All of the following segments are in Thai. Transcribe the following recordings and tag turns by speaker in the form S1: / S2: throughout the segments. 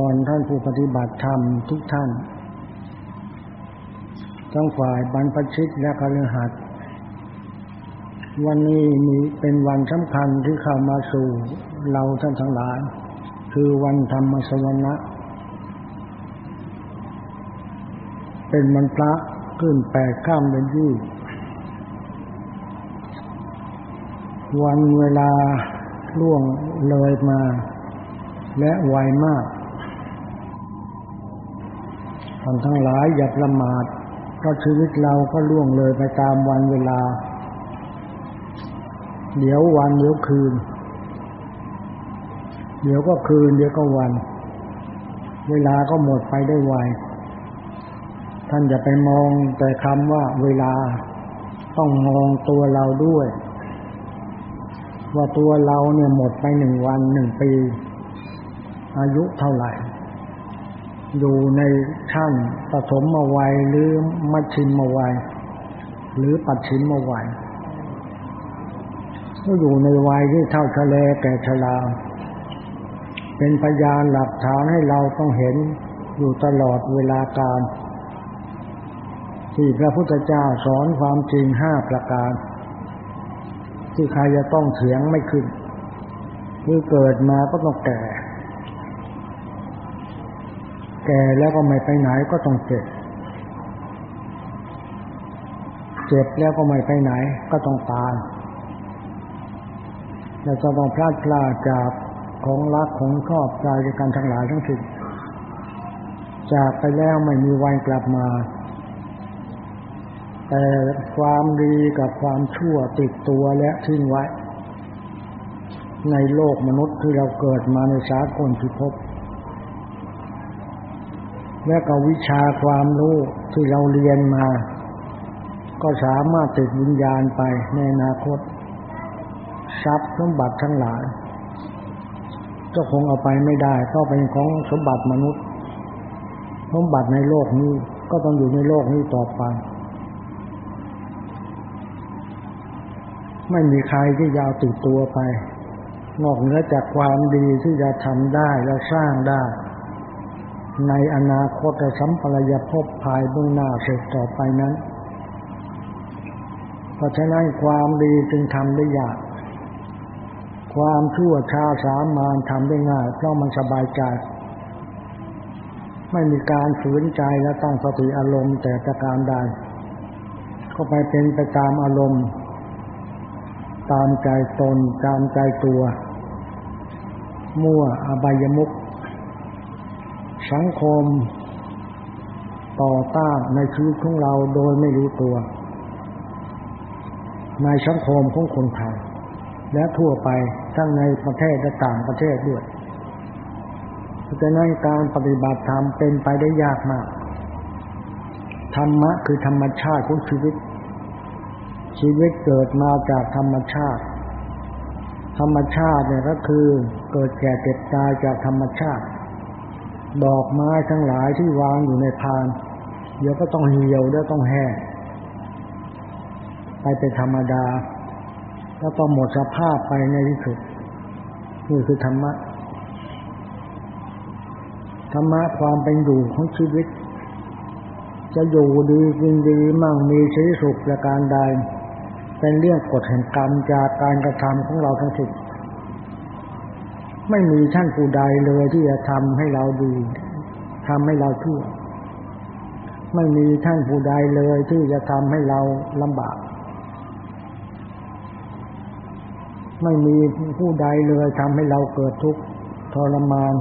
S1: ตอนท่านผู้ปฏิบัติธรรมทุกท่าน ทั้งฝ่ายบรรพชิตและคฤหัสถ์วันนี้มีเป็นวันสำคัญที่เข้ามาสู่เราท่านทั้งหลาย คือวันธรรมสวนะ เป็นวันพระขึ้นแปดข้ามเดือนยี่วันเวลาล่วงเลยมา และไวมาก ท่านทั้งหลายอย่าประมาทเพราะชีวิตเราก็ล่วงเลยไปตามวันเวลา เดี๋ยววันเดี๋ยวคืน เดี๋ยวก็คืน เดี๋ยวก็วัน เวลาก็หมดไปได้ไวท่านอย่าไปมองแต่คำว่าเวลา ต้องมองตัวเราด้วย ว่าตัวเราเนี่ยหมดไปหนึ่งวันหนึ่งปี อายุเท่าไหร่ อยู่ในชั้นปฐมมาวัยหรือมัชชิมมาวัยหรือปัจฉิมมาวัยก็อยู่ในวัยที่เท่าทะเลแก่ชราเป็นพยานหลักฐานให้เราต้องเห็นอยู่ตลอดเวลาการที่พระพุทธเจ้าสอนความจริงห้าประการ ที่ใครจะต้องเถียงไม่ขึ้นคือเกิดมาก็ต้องแก่ แก่แล้วก็ไม่ไปไหนก็ต้องเจ็บ เจ็บแล้วก็ไม่ไปไหนก็ต้องตายเราจะต้องพลาดพลาดจากของรักของชอบใจการทั้งหลายทั้งสิ้นจากไปแล้วไม่มีวันกลับมา แต่ความดีกับความชั่วติดตัวและทิ้งไว้ ในโลกมนุษย์ที่เราเกิดมาในสากลพิภพ และก็วิชาความรู้ที่เราเรียนมา ก็สามารถติดวิญญาณไปในอนาคต ทรัพย์สมบัติทั้งหลายก็คงเอาไปไม่ได้ ก็เป็นของสมบัติมนุษย์ สมบัติในโลกนี้ก็ต้องอยู่ในโลกนี้ต่อไป ไม่มีใครที่ยาวติดตัวไป นอกเหนือจากความดีที่จะทำได้และสร้างได้ ในอนาคตสัมปรายภพภายเบื้องหน้าเสร็จต่อไปนั้น เพราะฉะนั้นความดีจึงทำได้ยาก ความชั่วชาสามานทำได้ง่ายเพราะมันสบายใจ ไม่มีการฝืนใจและตั้งสติอารมณ์แต่ประการใดก็ไปเป็นไปตามอารมณ์ ตามใจตน ตามใจตัว มั่วอบายมุข สังคม ต่อต้านในชีวิตของเราโดยไม่รู้ตัว ในสังคมของคนไทย และทั่วไปทั้งในประเทศและต่างประเทศด้วยเพราะนั้นการปฏิบัติธรรมเป็นไปได้ยากมาก ธรรมะคือธรรมชาติของชีวิต ชีวิตเกิดมาจากธรรมชาติ ธรรมชาติเนี่ยก็คือเกิดแก่เจ็บตายจากธรรมชาติ ดอกไม้ทั้งหลายที่วางอยู่ในพาน เดี๋ยวก็ต้องเหี่ยวแล้วต้องแห้งไปเป็นธรรมดา แล้วต้องหมดสภาพไปในที่สุดนี่คือธรรมะ ธรรมะความเป็นอยู่ของชีวิต จะอยู่ดีกินดีมั่งมีชีวิตสุขประการใด เป็นเรื่องกฎแห่งกรรมจากการกระทำของเราทั้งสิ้น ไม่มีท่านผู้ใดเลยที่จะทำให้เราดีทำให้เราชั่ว ไม่มีท่านผู้ใดเลยที่จะทำให้เราลำบาก ไม่มีผู้ใดเลยทำให้เราเกิดทุกข์ทรมาน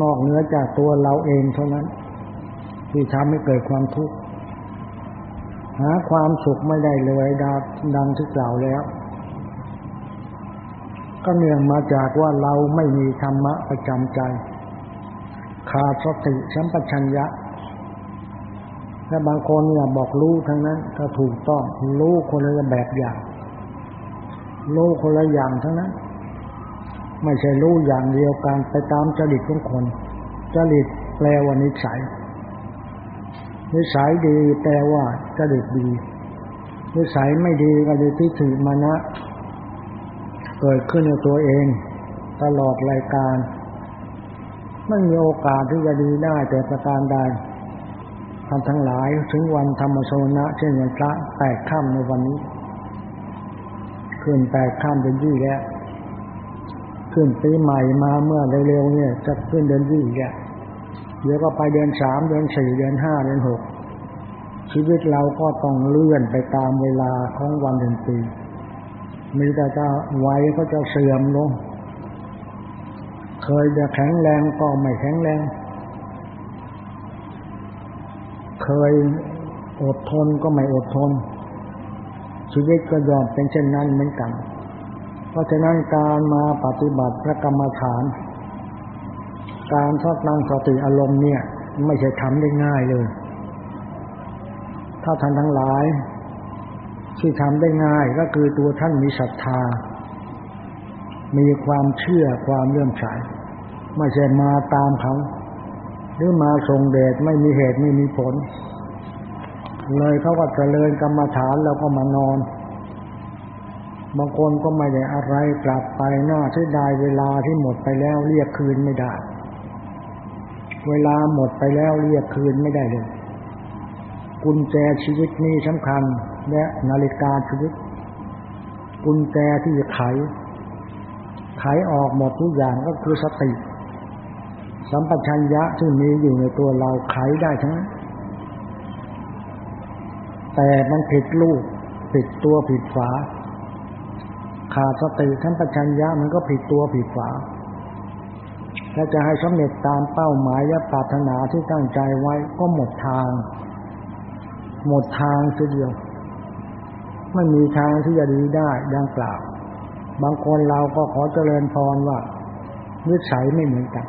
S1: นอกเหนือจากตัวเราเองเท่านั้น ที่ทำให้เกิดความทุกข์หาความสุขไม่ได้เลยดังที่กล่าวแล้ว ก็เนื่องมาจากว่าเราไม่มีธรรมะประจำใจ ขาดสติสัมปชัญญะและบางคนเนี่ยบอกรู้ทั้งนั้น ก็ถูกต้องรู้คนละแบบอย่างรู้คนละอย่างทั้งนั้น ไม่ใช่รู้อย่างเดียวกันไปตามจริตของคน จริตแปลว่านิสัย นิสัยดีแปลว่าจริตดี นิสัยไม่ดีก็เลยที่ถือมานะ เกิดขึ้นในตัวเอง ตลอดรายการ ไม่มีโอกาสที่จะดีได้แต่ประการใดท่านทั้งหลายถึงวันธรรมโชนะเช่นวันพระแปดค่ำในวันนี้ขึ้นแปดค่ำเป็นยี่แล้วขึ้นปีใหม่มาเมื่อเร็วๆเนี่ยจะขึ้นเดือนยี่แล้วเดี๋ยวก็ไปเดือนสามเดือนสี่เดือนห้าเดือนหกชีวิตเราก็ต้องเลื่อนไปตามเวลาของวันเดือนปี มีแต่จะไว้ก็จะเสื่อมลง เคยจะแข็งแรงก็ไม่แข็งแรง เคยอดทนก็ไม่อดทน ชีวิตก็ยอมเป็นเช่นนั้นเหมือนกัน เพราะฉะนั้นการมาปฏิบัติพระกรรมฐาน การทอดนั่งสติอารมณ์เนี่ย ไม่ใช่ทำได้ง่ายเลย ถ้าท่านทั้งหลาย ที่ทำได้ง่ายก็คือตัวท่านมีศรัทธา มีความเชื่อความเลื่อมใสไม่ใช่มาตามเขา หรือมาทรงเดชไม่มีเหตุไม่มีผล เลยเขาก็เจริญกรรมฐานแล้วก็มานอน บางคนก็ไม่ได้อะไรกลับไปหน้าที่ได้เวลาที่หมดไปแล้วเรียกคืนไม่ได้ เวลาหมดไปแล้วเรียกคืนไม่ได้เลย กุญแจชีวิตนี้สำคัญ และนาฬิกาชีวิต กุญแจที่จะไข ไขออกหมดทุกอย่างก็คือสติ สัมปชัญญะที่มีอยู่ในตัวเราไขได้ทั้งนั้นแต่มันผิดลูกผิดตัวผิดฝา ขาดสติสัมปชัญญะมันก็ผิดตัวผิดฝาถ้าจะให้สำเร็จตามเป้าหมายและปรารถนาที่ตั้งใจไว้ก็หมดทาง หมดทางทียเดียว ไม่มีทางที่จะดีได้ดังกล่าว บางคนเราก็ขอเจริญพรว่านิสัยไม่เหมือนกัน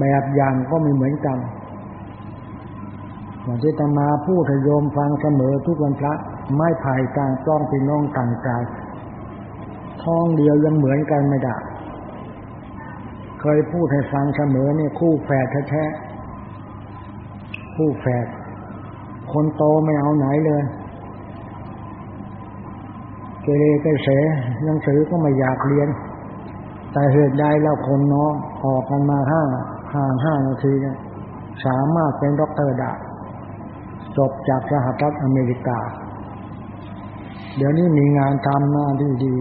S1: แบบอย่างก็ไม่เหมือนกันอย่างที่ตมาพูดโยมฟังเสมอทุกวันพระไม่ภายกลางต้องพี่น้องต่างใจท้องเดียวยังเหมือนกันไม่ได้เคยพูดให้ฟังเสมอเนี่ยคู่แฝดแท้ๆคู่แฝด คนโตไม่เอาไหนเลยเกเรเกเสหนังสือก็ไม่อยากเรียน แต่เหตุใดแล้วคนน้องออกกันมาห้าห่างห้านาทีเนี่ยสามารถเป็นด็อกเตอร์ได้จบจากสหรัฐอเมริกา เดี๋ยวนี้มีงานทำหน้าที่ดี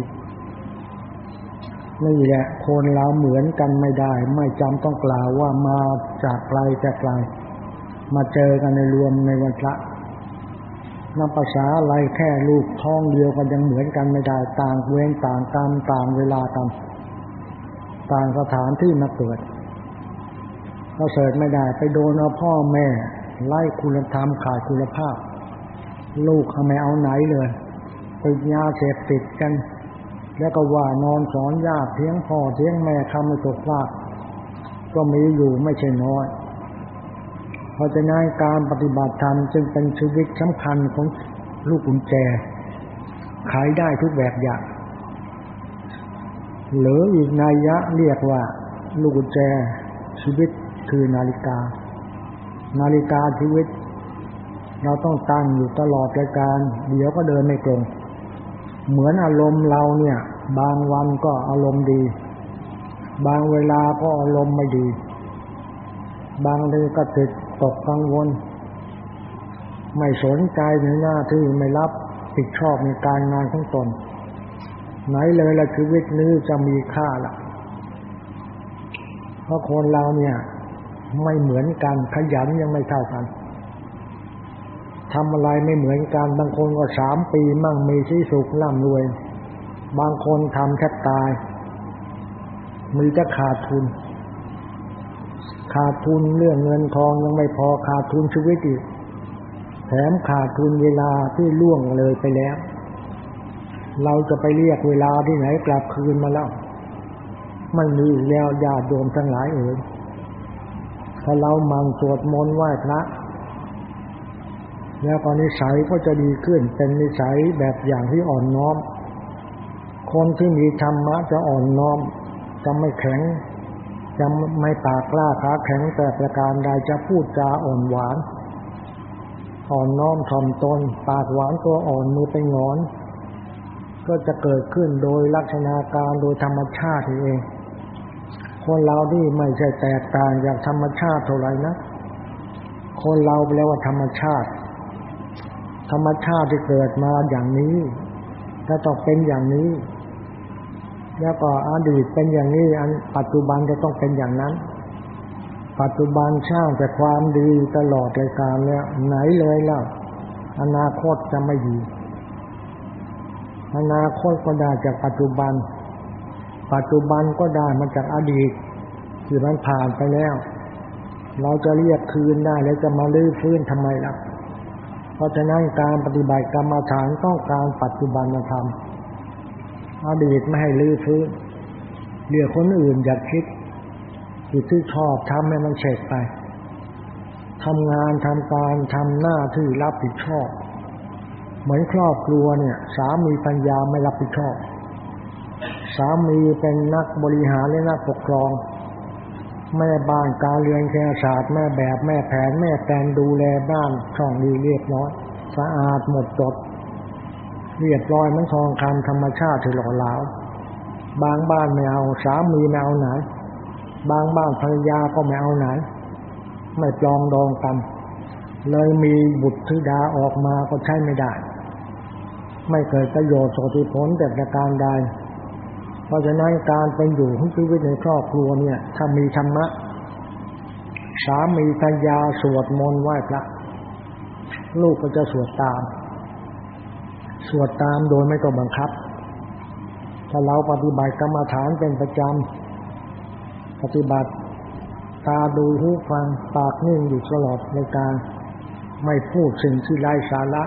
S1: นี่แหละคนเราเหมือนกันไม่ได้ ไม่จำต้องกล่าวว่ามาจากไกลจากไกล มาเจอกันในรวมในวันพระนับภาษาอะไรแค่ลูกท้องเดียวกันยังเหมือนกันไม่ได้ต่างเว้นต่างกันต่างเวลากันต่างสถานที่มาเกิดเราเสดไม่ได้ ไปโดนเอาพ่อแม่ ไล่คุณธรรมขาดคุณภาพ ลูกทำไมเอาไหนเลยติดยาเสพติดกัน แล้วก็ว่านอนสอนยากเทียงพ่อเทียงแม่คำไม่ตกพลาดก็มีอยู่ไม่ใช่น้อย ราะฉะนั้นการปฏิบัติธรรมจึงเป็นชีวิตสำคัญของลูกกุญแจ ขายได้ทุกแบบอย่างหรืออีกนัยยะเรียกว่า ลูกกุญแจชีวิตคือนาฬิกา นาฬิกาชีวิต เราต้องตั้งอยู่ตลอดรายการ เดี๋ยวก็เดินไม่ตรงเหมือนอารมณ์เราเนี่ย บางวันก็อารมณ์ดี บางเวลาก็อารมณ์ไม่ดี บางทีก็ติด ตกกังวล ไม่สนใจในหน้าที่ไม่รับผิดชอบในการงานของตน ไหนเลยละชีวิตนี้จะมีค่าละเพราะคนเราเนี่ย ไม่เหมือนกันขยันยังไม่เท่ากันทำอะไรไม่เหมือนกัน บางคนก็สามปีมั่งมีที่สุขร่ำรวย บางคนทำแทบตาย มีจะขาดทุน ขาดทุนเรื่องเงินทองยังไม่พอขาดทุนชีวิตอีก แถมขาดทุนเวลาที่ล่วงเลยไปแล้ว เราจะไปเรียกเวลาที่ไหนกลับคืนมาแล้ว ไม่มีแล้วญาติโยมทั้งหลายเอ่ยถ้าเรามันสวดมนต์ไหว้พระแล้วก็นิสัยก็จะดีขึ้นเป็นนิสัยแบบอย่างที่อ่อนน้อม คนที่มีธรรมะจะอ่อนน้อมจะไม่แข็ง จะไม่ปากกล้าขาแข็งแต่ประการใดจะพูดจาอ่อนหวาน อ่อนน้อมถ่อมตน ปากหวานตัวอ่อนมือเป็นงอน ก็จะเกิดขึ้นโดยลักษณะการโดยธรรมชาติเอง คนเราที่ไม่ใช่แตกต่างจากธรรมชาติเท่าไหร่นะคนเราแปลว่าธรรมชาติ ธรรมชาติที่เกิดมาอย่างนี้จะต้องเป็นอย่างนี้ แล้วก็อดีตเป็นอย่างนี้ อันปัจจุบันจะต้องเป็นอย่างนั้น ปัจจุบันช่างแต่ความดีตลอดรายการแล้วไหนเลยแล้วอนาคตจะไม่ดี อนาคตก็ได้จากปัจจุบัน ปัจจุบันก็ได้มาจากอดีตที่มันผ่านไปแล้ว เราจะเรียกคืนได้แล้วจะมาลื้อฟื้นทำไมล่ะ เพราะฉะนั้นการปฏิบัติกรรมฐานต้องการปัจจุบันธรรม อดีตไม่ให้ลื้อฟื้นเรียกคนอื่นอย่าคิดที่ที่ชอบทำให้มันเฉ็ดไปทำงานทำการทำหน้าที่รับผิดชอบ เหมือนครอบครัวเนี่ย สามีปัญญาไม่รับผิดชอบ สามีเป็นนักบริหารและนักปกครอง แม่บ้านการเรียนแค่ศาสตร์แม่แบบแม่แผนแม่แปลนดูแลบ้านช่องดีเรียบร้อยสะอาดหมดจด เรียบร้อยมันทองคำธรรมชาติที่หล่อเหลาบางบ้านไม่เอาสามีไม่เอาไหน บางบ้านภรรยาก็ไม่เอาไหน ไม่ปลองดองกัน เลยมีบุตรธิดาออกมาก็ใช้ไม่ได้ ไม่เกิดประโยชน์สติผลแต่ประการใด เพราะฉะนั้นการเป็นอยู่ของชีวิตในครอบครัวเนี่ย ถ้ามีธรรมะ สามีภรรยาสวดมนต์ไหว้พระลูกก็จะสวดตาม สวดตามโดยไม่ต้องบังคับ ถ้าเราปฏิบัติกรรมฐานเป็นประจำ ปฏิบัติตาดูหูฟังปากนิ่งอยู่ตลอดในการไม่พูดสิ่งที่ไร้สาระ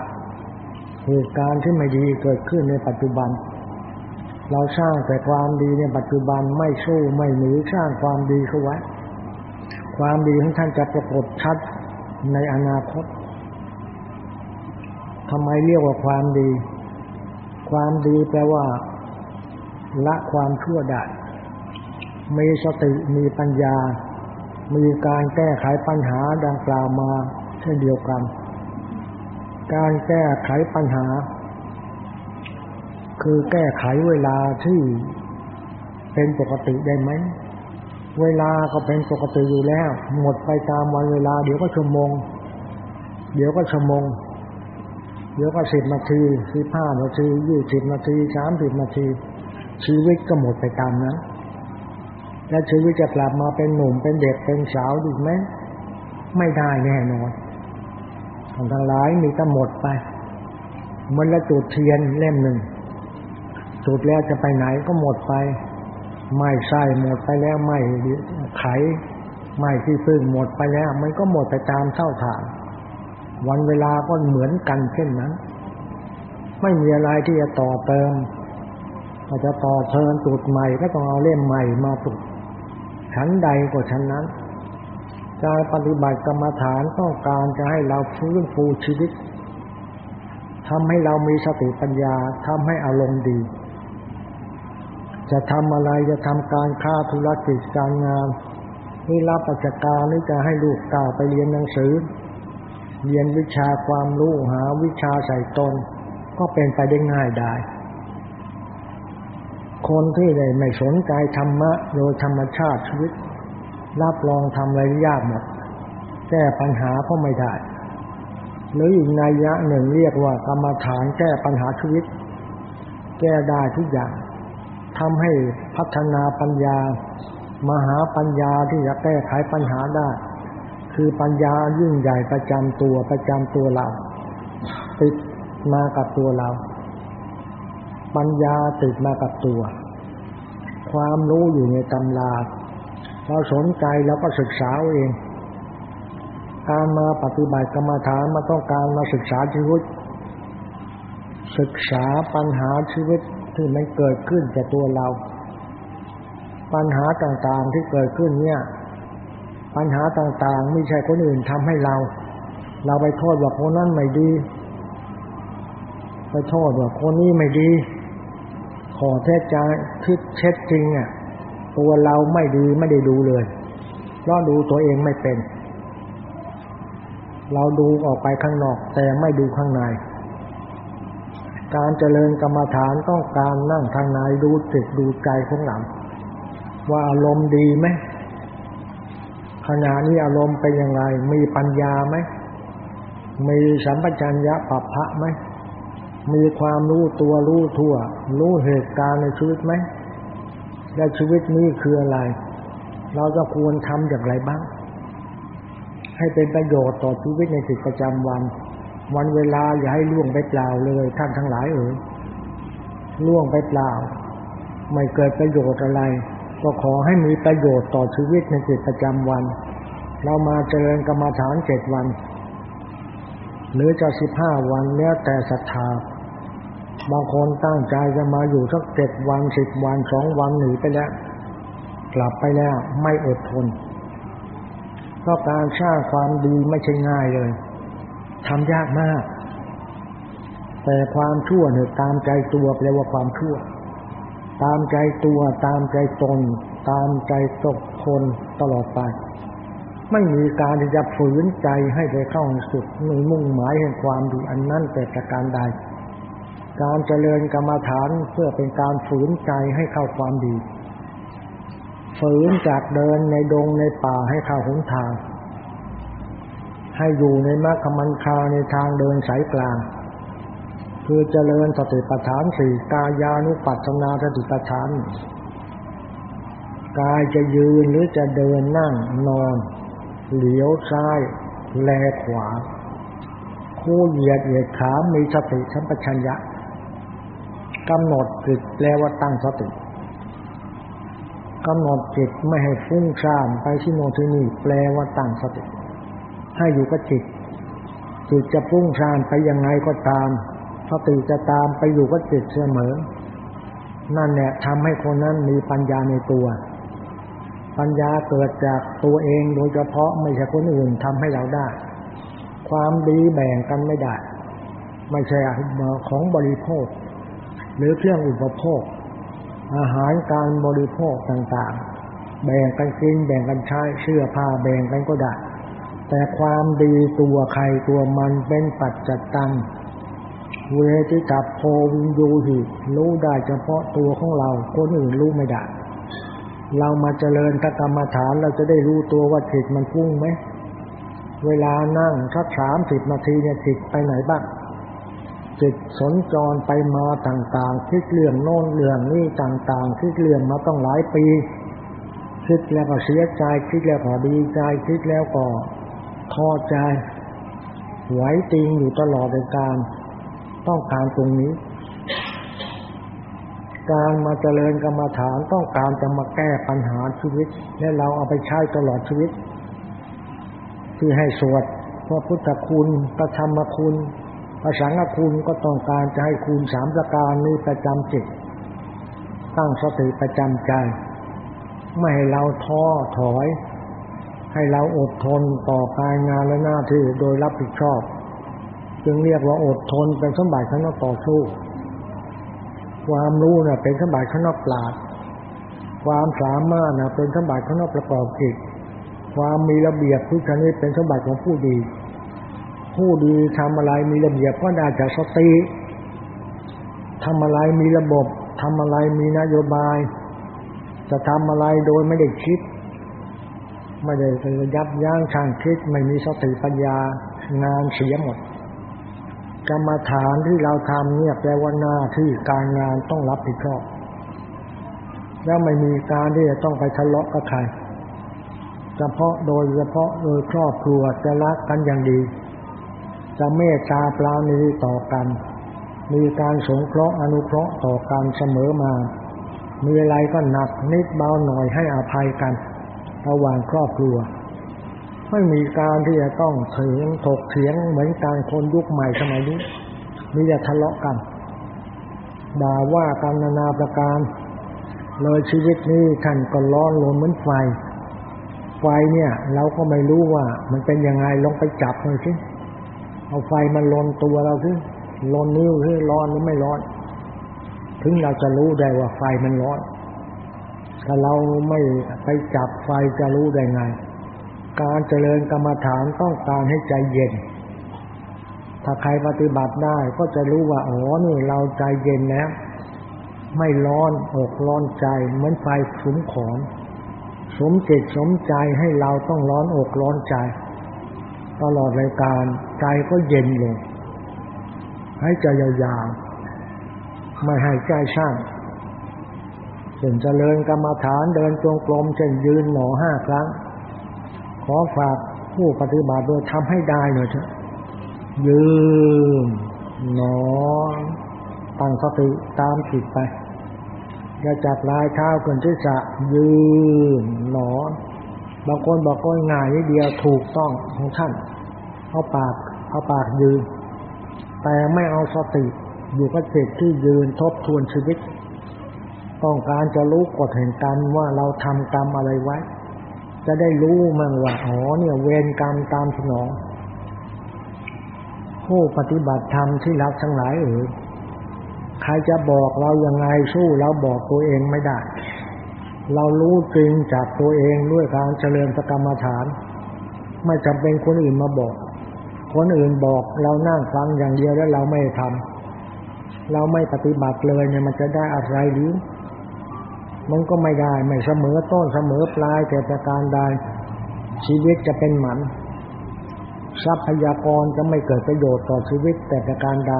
S1: เหตุการณ์ที่ไม่ดีเกิดขึ้นในปัจจุบัน เราสร้างแต่ความดีในปัจจุบันไม่สู้ไม่หนีสร้างความดีเข้าไว้ความดีของท่านจะปรากฏชัดในอนาคตทำไมเรียกว่าความดี ความดีแปลว่า ละความชั่วได้ มีสติมีปัญญา มีการแก้ไขปัญหาดังกล่าวมาเช่นเดียวกัน การแก้ไขปัญหา คือแก้ไขเวลาที่เป็นปกติได้ไหม เวลาก็เป็นปกติอยู่แล้ว หมดไปตามวันเวลา เดี๋ยวก็ชั่วโมง เดี๋ยวก็ชั่วโมง เดี๋ยวก็สิบนาทีสิบห้านาทียี่สิบนาทีสามสิบนาที ชีวิตก็หมดไปตามนั้น แล้วชีวิตจะกลับมาเป็นหนุ่มเป็นเด็กเป็นสาวอีกไหมไม่ได้แน่นอนของทั้งหลายมีก็หมดไปมันละจุดเทียนเล่มหนึ่งจุดแล้วจะไปไหนก็หมดไป ไม่ใช่หมดไปแล้วไม่ไขไม่ที่พึ่งหมดไปแล้ว มันก็หมดไปตามเท่าฐาน วันเวลาก็เหมือนกันเช่นนั้น ไม่มีอะไรที่จะต่อเติมถ้าจะต่อเชิญจุดใหม่ก็ต้องเอาเล่มใหม่มาจุดชั้นใดก็ชั้นนั้นการปฏิบัติกรรมฐานต้องการจะให้เราฟื้นฟูชีวิตทำให้เรามีสติปัญญาทำให้อารมณ์ดี จะทำอะไรจะทำการค้าธุรกิจการงานนี่รับราชการนี่จะให้ลูกก้าวไปเรียนหนังสือ เรียนวิชาความรู้หาวิชาใส่ตน ก็เป็นไปได้ง่ายได้ คนที่ได้ไม่สนใจธรรมะโดยธรรมชาติชีวิต รับรองทำอะไรยากหมดแก้ปัญหาก็ไม่ได้หรืออีกนัยยะหนึ่งเรียกว่ากรรมฐานแก้ปัญหาชีวิต แก้ได้ทุกอย่างทำให้พัฒนาปัญญา มหาปัญญาที่จะแก้ไขปัญหาได้ คือปัญญายิ่งใหญ่ประจำตัวประจำตัวเรา ติดมากับตัวเรา ปัญญาติดมากับตัว ความรู้อยู่ในตำราเราสนใจแล้วก็ศึกษาเอง การมาปฏิบัติกรรมฐานมาต้องการมาศึกษาชีวิต ศึกษาปัญหาชีวิตที่มันเกิดขึ้นจากตัวเรา ปัญหาต่างๆที่เกิดขึ้นเนี่ย ปัญหาต่างๆ ไม่ใช่คนอื่นทำให้เรา เราไปโทษว่าคนนั้นไม่ดี ไปโทษว่าคนนี้ไม่ดี ขอแท้ใจคิดเช็ดจริงอะตัวเราไม่ดีไม่ได้ดูเลยเพราะดูตัวเองไม่เป็น เราดูออกไปข้างนอก แต่ไม่ดูข้างใน การเจริญกรรมฐานต้องการนั่งทางในดูจิตดูใจของเราว่าอารมณ์ดีไหม ขณะนี้อารมณ์เป็นยังไง มีปัญญาไหมมีสัมปชัญญะปัปพะไหมมีความรู้ตัวรู้ทั่ว รู้เหตุการณ์ในชีวิตไหมและชีวิตนี้คืออะไร เราจะควรทำอย่างไรบ้าง ให้เป็นประโยชน์ต่อชีวิตในสิทประจำวัน วันเวลาอย่าให้ล่วงไปเปล่าเลยท่านทั้งหลายเอ๋ยล่วงไปเปล่า ไม่เกิดประโยชน์อะไร ก็ขอให้มีประโยชน์ต่อชีวิตในสิทประจำวัน เรามาเจริญกรรมฐานเจ็ดวัน หรือจะสิบห้าวันแล้วแต่ศรัทธาบางคนตั้งใจจะมาอยู่สักเจ็ดวันสิบวันสองวันหนีไปแล้ว กลับไปแล้วไม่อดทนเพราะการสร้างความดีไม่ใช่ง่ายเลยทำยากมาก แต่ความชั่วเนี่ยตามใจตัวแปลว่าความชั่ว ตามใจตัวตามใจตน ตามใจตกคนตลอดไป ไม่มีการที่จะฝืนใจให้ไปเข้าสุดในมุ่งหมายแห่งความดีอันนั้นแต่ประการใด การเจริญกรรมฐานเพื่อเป็นการฝืนใจให้เข้าความดี ฝืนจากเดินในดงในป่าให้เข้าหนทาง ให้อยู่ในมรรคมันคาในทางเดินสายกลาง คือเจริญสติปัฏฐานสี่กายานุปัสนาสติปัฏฐานกายจะยืนหรือจะเดินนั่งนอน เหลียวซ้าย แลขวา คู่เหยียดเหยียดขามีสติสัมปชัญญะกำหนดจิตแปลว่าตั้งสติกำหนดจิตไม่ให้ฟุ้งซ่านไปที่โน่นที่นี่แปลว่าตั้งสติให้อยู่กับจิตจิตจะฟุ้งซ่านไปยังไงก็ตาม สติจะตามไปอยู่กับจิตเสมอ นั่นแหละทำให้คนนั้นมีปัญญาในตัว ปัญญาเกิดจากตัวเองโดยเฉพาะไม่ใช่คนอื่นทำให้เราได้ ความดีแบ่งกันไม่ได้ ไม่ใช่ของบริโภค หรือเครื่องอุปโภค อาหารการบริโภคต่างๆ แบ่งกันกินแบ่งกันใช้เสื้อผ้าแบ่งกันก็ได้แต่ความดีตัวใครตัวมันเป็นปัจจัตตัง เวทิตับโพวินยูหิรู้ได้เฉพาะตัวของเรา คนอื่นรู้ไม่ได้ เรามาเจริญกรรมฐานเราจะได้รู้ตัวว่าจิตมันพุ่งไหม เวลานั่งสักสามสิบนาทีเนี่ยจิตไปไหนบ้าง จิตสนจรไปมาต่างๆ คิดเรื่องโน่นเรื่องนี้ต่างๆ คิดเรื่องมาต้องหลายปี คิดแล้วก็เสียใจ คิดแล้วก็ดีใจ คิดแล้วก็ท้อใจไหวติงอยู่ตลอดในการ ต้องการตรงนี้ การมาเจริญกรรมฐานต้องการจะมาแก้ปัญหาชีวิต และเราเอาไปใช้ตลอดชีวิต ที่ให้สวดพระพุทธคุณพระธรรมคุณพระสังฆคุณก็ต้องการจะให้คุณสามประการนี้ประจำจิต ตั้งสติประจำใจ ไม่ให้เราท้อถอย ให้เราอดทนต่อการงานและหน้าที่โดยรับผิดชอบ จึงเรียกว่าอดทนเป็นสมบัติข้างนอกต่อสู้ ความรู้เนี่ยเป็นสมบัติข้างนอกปราดความสามารถนะเป็นสมบัติข้างนอกประกอบจิตความมีระเบียบทุกชนิดเป็นสมบัติของผู้ดี ผู้ดีทำอะไรมีระเบียบก็ได้จากสติทำอะไรมีระบบทำอะไรมีนโยบาย จะทำอะไรโดยไม่ได้คิด ไม่ได้ยับยั้งช่างคิดไม่มีสติปัญญางานเสียหมด กรรมฐานที่เราทำเนี่ยแปลว่าหน้าที่การงานต้องรับผิดชอบ แล้วไม่มีการที่จะต้องไปทะเลาะกับใครเฉพาะโดยเฉพาะโดยครอบครัวจะรักกันอย่างดี จะเมตตาปราณีต่อกัน มีการสงเคราะห์อนุเคราะห์ต่อกันเสมอมา มีอะไรก็หนักนิดเบาหน่อยให้อภัยกัน ระหว่างครอบครัว ไม่มีการที่จะต้องเถียงถกเถียงเหมือนการคนยุคใหม่สมัยนี้มีแต่ทะเลาะกันด่าว่ากันนานาประการ เลยชีวิตนี้ท่านก็ร้อนลนเหมือนไฟ ไฟเนี่ย เราก็ไม่รู้ว่า มันเป็นยังไงลองไปจับเลยสิเอาไฟมันลนตัวเราสิลนนิ้วหรือร้อนหรือไม่ร้อน ถึงเราจะรู้ได้ว่าไฟมันร้อนถ้าเราไม่ไปจับไฟจะรู้ได้ไง การเจริญกรรมฐานต้องการให้ใจเย็น ถ้าใครปฏิบัติได้ก็จะรู้ว่าอ๋อนี่เราใจเย็นแล้ว ไม่ร้อนอกร้อนใจ เหมือนไฟสุมขอนสมจิตสมใจให้เราต้องร้อนอกร้อนใจ ตลอดรายการใจก็เย็นลงให้ใจยาวๆไม่ให้ใจช่างเช่นเจริญกรรมฐานเดินจงกรมเช่นยืนหนอห้าครั้ง ขอฝากผู้ปฏิบัติโดยทำให้ได้หน่อยเถอะยืนหนอตั้งสติตามจิตไปอย่าจับลายเท้าเกินที่จะยืนหนอบางคนบอกก็ง่ายนิดเดียวถูกต้องของท่านเอาปากเอาปากยืนแต่ไม่เอาสติ อยู่กับจิตที่ยืนทบทวนชีวิต ต้องการจะรู้กฎแห่งกรรมว่าเราทำกรรมอะไรไว้ จะได้รู้มั่งว่าอ๋อเนี่ยเวรกรรมตามสนอง ผู้ปฏิบัติธรรมที่รักทั้งหลายเอ๋ยใครจะบอกเรายังไงสู้เราบอกตัวเองไม่ได้ เรารู้จริงจากตัวเองด้วยการเจริญสกรรมฐาน ไม่จำเป็นคนอื่นมาบอก คนอื่นบอกเรานั่งฟังอย่างเดียวแล้วเราไม่ทำเราไม่ปฏิบัติเลยเนี่ยมันจะได้อะไรหรือ มันก็ไม่ได้ ไม่เสมอต้นเสมอปลายแต่ประการใดชีวิตจะเป็นหมัน ทรัพยากรจะไม่เกิดประโยชน์ต่อชีวิตแต่ประการใด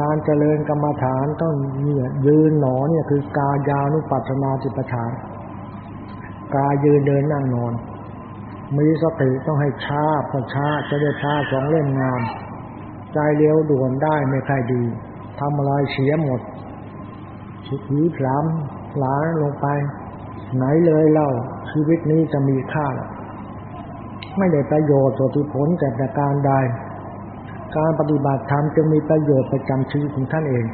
S1: การเจริญกรรมฐานต้องเนี่ยยืนหนอเนี่ยคือกายานุปัสนาจิปฐาน กายยืนเดินนั่งนอน มีสติต้องให้ช้าพอช้าจะได้ช้าสองเล่มงาม ใจเร็วด่วนได้ไม่ใค่อยดีทำอะไรเสียหมดชิดีพลาม หลาลงไป ไหนเลยเล่าชีวิตนี้จะมีค่า ไม่ได้ประโยชน์สุดผลแต่ประการใด การปฏิบัติธรรมจะมีประโยชน์ประจำชีวิตของท่านเอง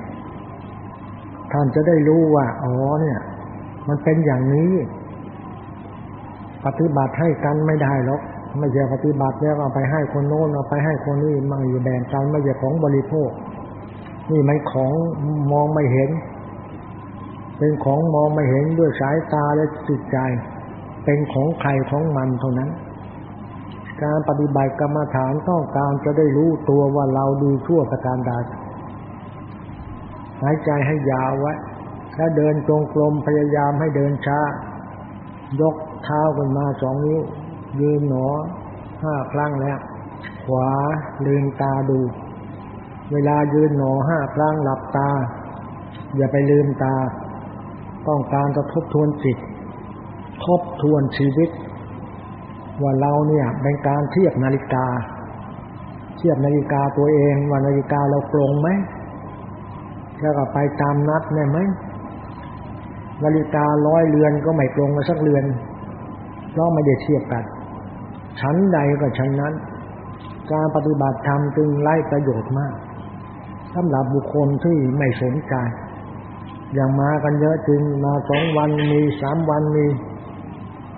S1: ท่านจะได้รู้ว่า อ๋อเนี่ย มันเป็นอย่างนี้ ปฏิบัติให้กันไม่ได้หรอกไม่ใช่ปฏิบัติแล้วเอาไปให้คนโน้นเอาไปให้คนนี้มันอยู่แบ่งกันไม่ใช่ของบริโภค นี่มันของมองไม่เห็น เป็นของมองไม่เห็นด้วยสายตาและจิตใจ เป็นของใครของมันเท่านั้น การปฏิบัติกรรมฐานต้องการจะได้รู้ตัวว่าเราดีชั่วประการใดหายใจให้ยาวไว้ถ้าเดินจงกรมพยายามให้เดินช้า ยกเท้าขึ้นมาสองนิ้ว ยืนหนอห้าครั้งแล้ว ขวาลืมตาดู เวลายืนหนอห้าครั้งหลับตา อย่าไปลืมตา ต้องการจะทบทวนจิต ทบทวนชีวิต ว่าเราเนี่ยเป็นการเทียบนาฬิกา เทียบนาฬิกาตัวเองว่านาฬิกาเราตรงไหมแล้วก็ไปตามนัดได้ไหมนาฬิการ้อยเรือนก็ไม่ตรงมาสักเรือนเพราะไม่ได้เทียบกันชั้นใดก็ชั้นนั้น การปฏิบัติธรรมจึงไล่ประโยชน์มากสำหรับบุคคลที่ไม่สนใจ อย่างมากันเยอะจึงมาสองวันมีสามวันมี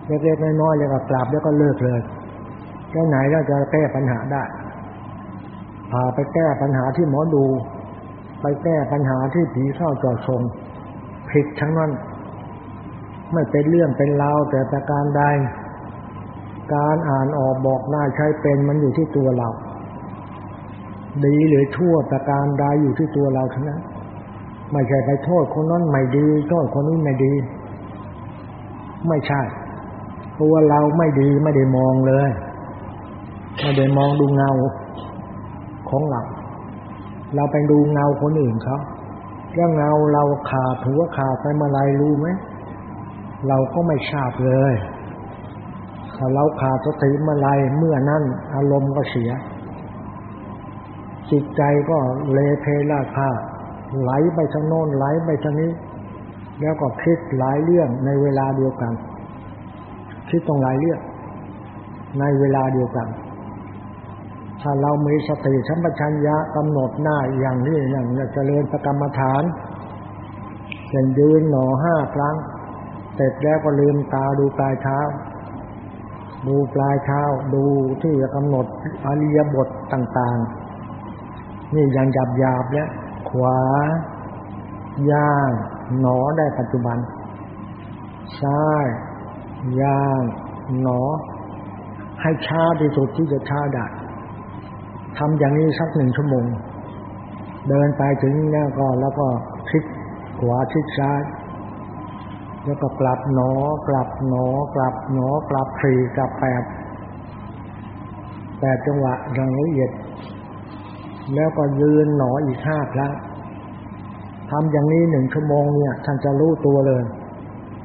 S1: เล็กๆน้อยๆแล้วก็กลับแล้วก็เลิกเลยแค่ไหนเราจะแก้ปัญหาได้พาไปแก้ปัญหาที่หมอดู ไปแก้ปัญหาที่ผีเข้าจอดทรงผิดทั้งนั้น ไม่เป็นเรื่องเป็นราวแต่ประการใดการอ่านออกบอกได้ใช้เป็นมันอยู่ที่ตัวเรา ดีหรือชั่วประการใดอยู่ที่ตัวเราทั้งนั้น ไม่ใช่ไปโทษคนนั้นไม่ดี โทษคนนี้ไม่ดี ไม่ใช่ตัวเราไม่ดีไม่ได้มองเลย ไม่ได้มองดูเงาของเรา เราไปดูเงาคนอื่นเขาเรื่องเงาเราขาดหัวขาดไปเมื่อไรรู้ไหมเราก็ไม่ทราบเลยถ้าเราขาดสติเมื่อไรเมื่อนั้นอารมณ์ก็เสีย จิตใจก็เลเพลาคา ไหลไปทางโน้นไหลไปทางนี้ แล้วก็คิดหลายเรื่องในเวลาเดียวกัน คิดตรงหลายเรื่องในเวลาเดียวกัน ถ้าเรามีสติสัมปชัญญะกำหนดหน้าอย่างนี้อย่างจะเจริญประกรรมฐานเช่นยืนหนอห้าครั้ง เสร็จแล้วก็ลืมตาดูปลายเท้า ดูปลายเท้าดูที่จะกำหนดอริยบทต่าง ๆ นี่อย่างหยาบหยาบแล้ว ขวา ย่าง หนอได้ปัจจุบัน ซ้าย ย่าง หนอ ให้ช้าที่สุดที่จะช้าได้ทำอย่างนี้สักหนึ่งชั่วโมง เดินไปถึงนี่ก็แล้วก็พลิกขวาชิดซ้าย แล้วก็กลับหนอกลับหนอกลับหนอกลับสี่กลับแปดแปดจังหวะอย่างละเอียด แล้วก็ยืนหนออีกห้าครั้งทำอย่างนี้หนึ่งชั่วโมงเนี่ยท่านจะรู้ตัวเลย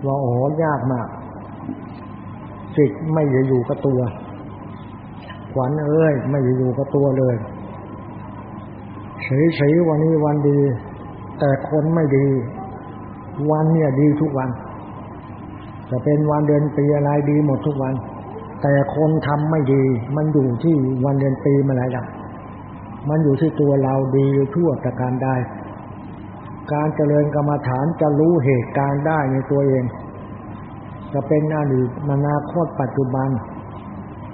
S1: ว่าโอ้ยากมากจิตไม่จะอยู่กับตัว ขวัญเอ้ย ไม่จะอยู่กับตัวเลยเฉยๆวันนี้วันดี แต่คนไม่ดี วันเนี่ยดีทุกวัน จะเป็นวันเดือนปีอะไรดีหมดทุกวัน แต่คนทำไม่ดี มันอยู่ที่วันเดือนปีมาอะไรล่ะ มันอยู่ที่ตัวเราดีทั่วประการได้การเจริญกรรมฐานจะรู้เหตุการณ์ได้ในตัวเอง จะเป็นอดีตอนาคตปัจจุบัน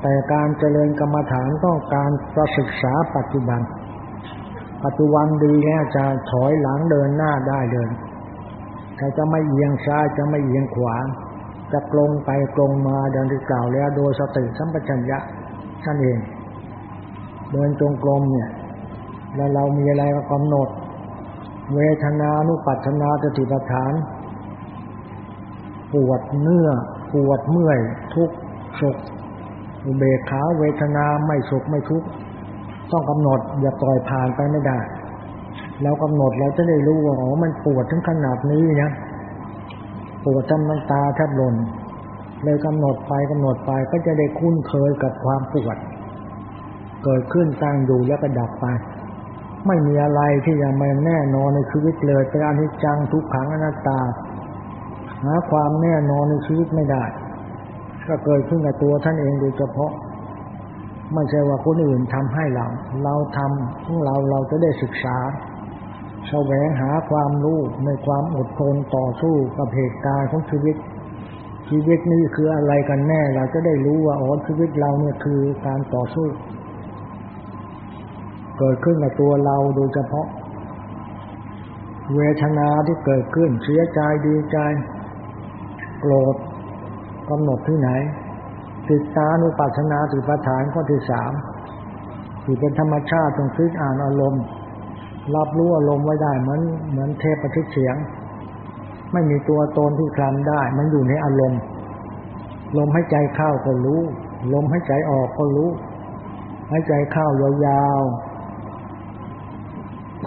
S1: แต่การเจริญกรรมฐานต้องการประศึกษาปัจจุบัน ปัจจุบันดีแล้วจะถอยหลังเดินหน้าได้เดินแต่จะไม่เอียงซ้ายจะไม่เอียงขวา จะกลงไปกลงมาดินที่กล่าวแล้วโดยสติสัมปชัญญะท่านเอง เดินจงกรมเนี่ย แล้วเรามีอะไรมากำหนด เวทนานุปัชนาสติปัฏฐาน ปวดเนื้อ ปวดเมื่อย ทุกสุขอุเบกขาเวทนาไม่สุขไม่ทุกข์ต้องกำหนด อย่าปล่อยผ่านไปไม่ได้แล้วกำหนดเราจะได้รู้ว่าอ๋อมันปวดถึงขนาดนี้นะปวดจำน้ำตาแทบหล่นเลยกำหนดไปกำหนดไปก็จะได้คุ้นเคยกับความปวด เกิดขึ้นตั้งอยู่แล้วก็ดับไป ไม่มีอะไรที่จะมาแน่นอนในชีวิตเลยเป็นอนิจจังทุกขังอนัตตา หาความแน่นอนในชีวิตไม่ได้ ก็เกิดขึ้นกับตัวท่านเองโดยเฉพาะ ไม่ใช่ว่าคนอื่นทำให้เรา เราทำของเราเราจะได้ศึกษาแสวงหาความรู้ในความอดทนต่อสู้กับเหตุการณ์ของชีวิต ชีวิตนี้คืออะไรกันแน่ เราจะได้รู้ว่าอ๋อชีวิตเราเนี่ยคือการต่อสู้ เกิดขึ้นกับตัวเราโดยเฉพาะ เวทนาที่เกิดขึ้นเสียใจดีใจ โกรธกำหนดที่ไหนติดตานุปัชนาติปัฏฐานข้อที่สามที่เป็นธรรมชาติต้องคิดอ่านอารมณ์ รับรู้อารมณ์ไว้ได้เหมือนเหมือนเทพประทิเสียง ไม่มีตัวตนที่คลำได้ มันอยู่ในอารมณ์ ลมให้ใจเข้าก็รู้ ลมให้ใจออกก็รู้ให้ใจเข้ายาว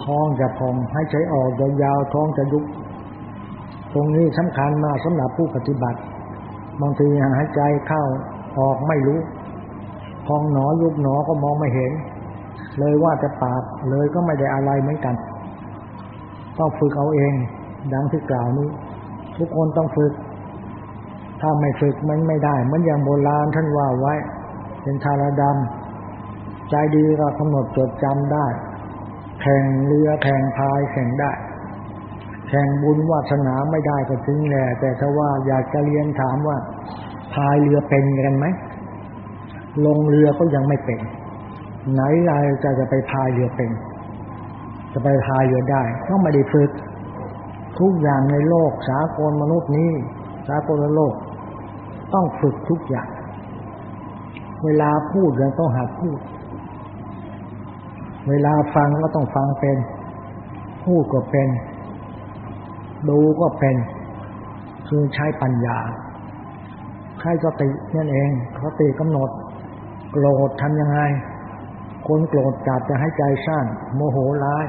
S1: ท้องจะพองให้ใจออกยาวๆท้องจะยุบตรงนี้สำคัญมากสำหรับผู้ปฏิบัติ บางทีหายใจเข้าออกไม่รู้ พองหนอยุบหนอก็มองไม่เห็น เลยว่าจะปากเลยก็ไม่ได้อะไรเหมือนกัน ต้องฝึกเอาเอง ดังที่กล่าวนี้ ทุกคนต้องฝึก ถ้าไม่ฝึกมันไม่ได้มันอย่างโบราณท่านว่าไว้ เป็นทารดำใจดีก็กำหนดจดจำได้ แข่งเรือแข่งพายแข่งได้ แข่งบุญวาสนาไม่ได้ก็จริงแหละแต่ถ้าว่าอยากจะเรียนถามว่าพายเรือเป็นกันไหมลงเรือก็ยังไม่เป็น ไหนเราจะจะไปพายเรือเป็น จะไปพายเรือได้ต้องไม่ได้ฝึก ทุกอย่างในโลกสากลมนุษย์นี้สากลโลก ต้องฝึกทุกอย่าง เวลาพูดยังต้องหัดพูด เวลาฟังก็ต้องฟังเป็น พูดก็เป็น ดูก็เป็น คือใช้ปัญญา ใช้สตินั่นเองสติกำหนด โกรธทำยังไง คนโกรธจัดจะให้ใจสั้นโมโหร้าย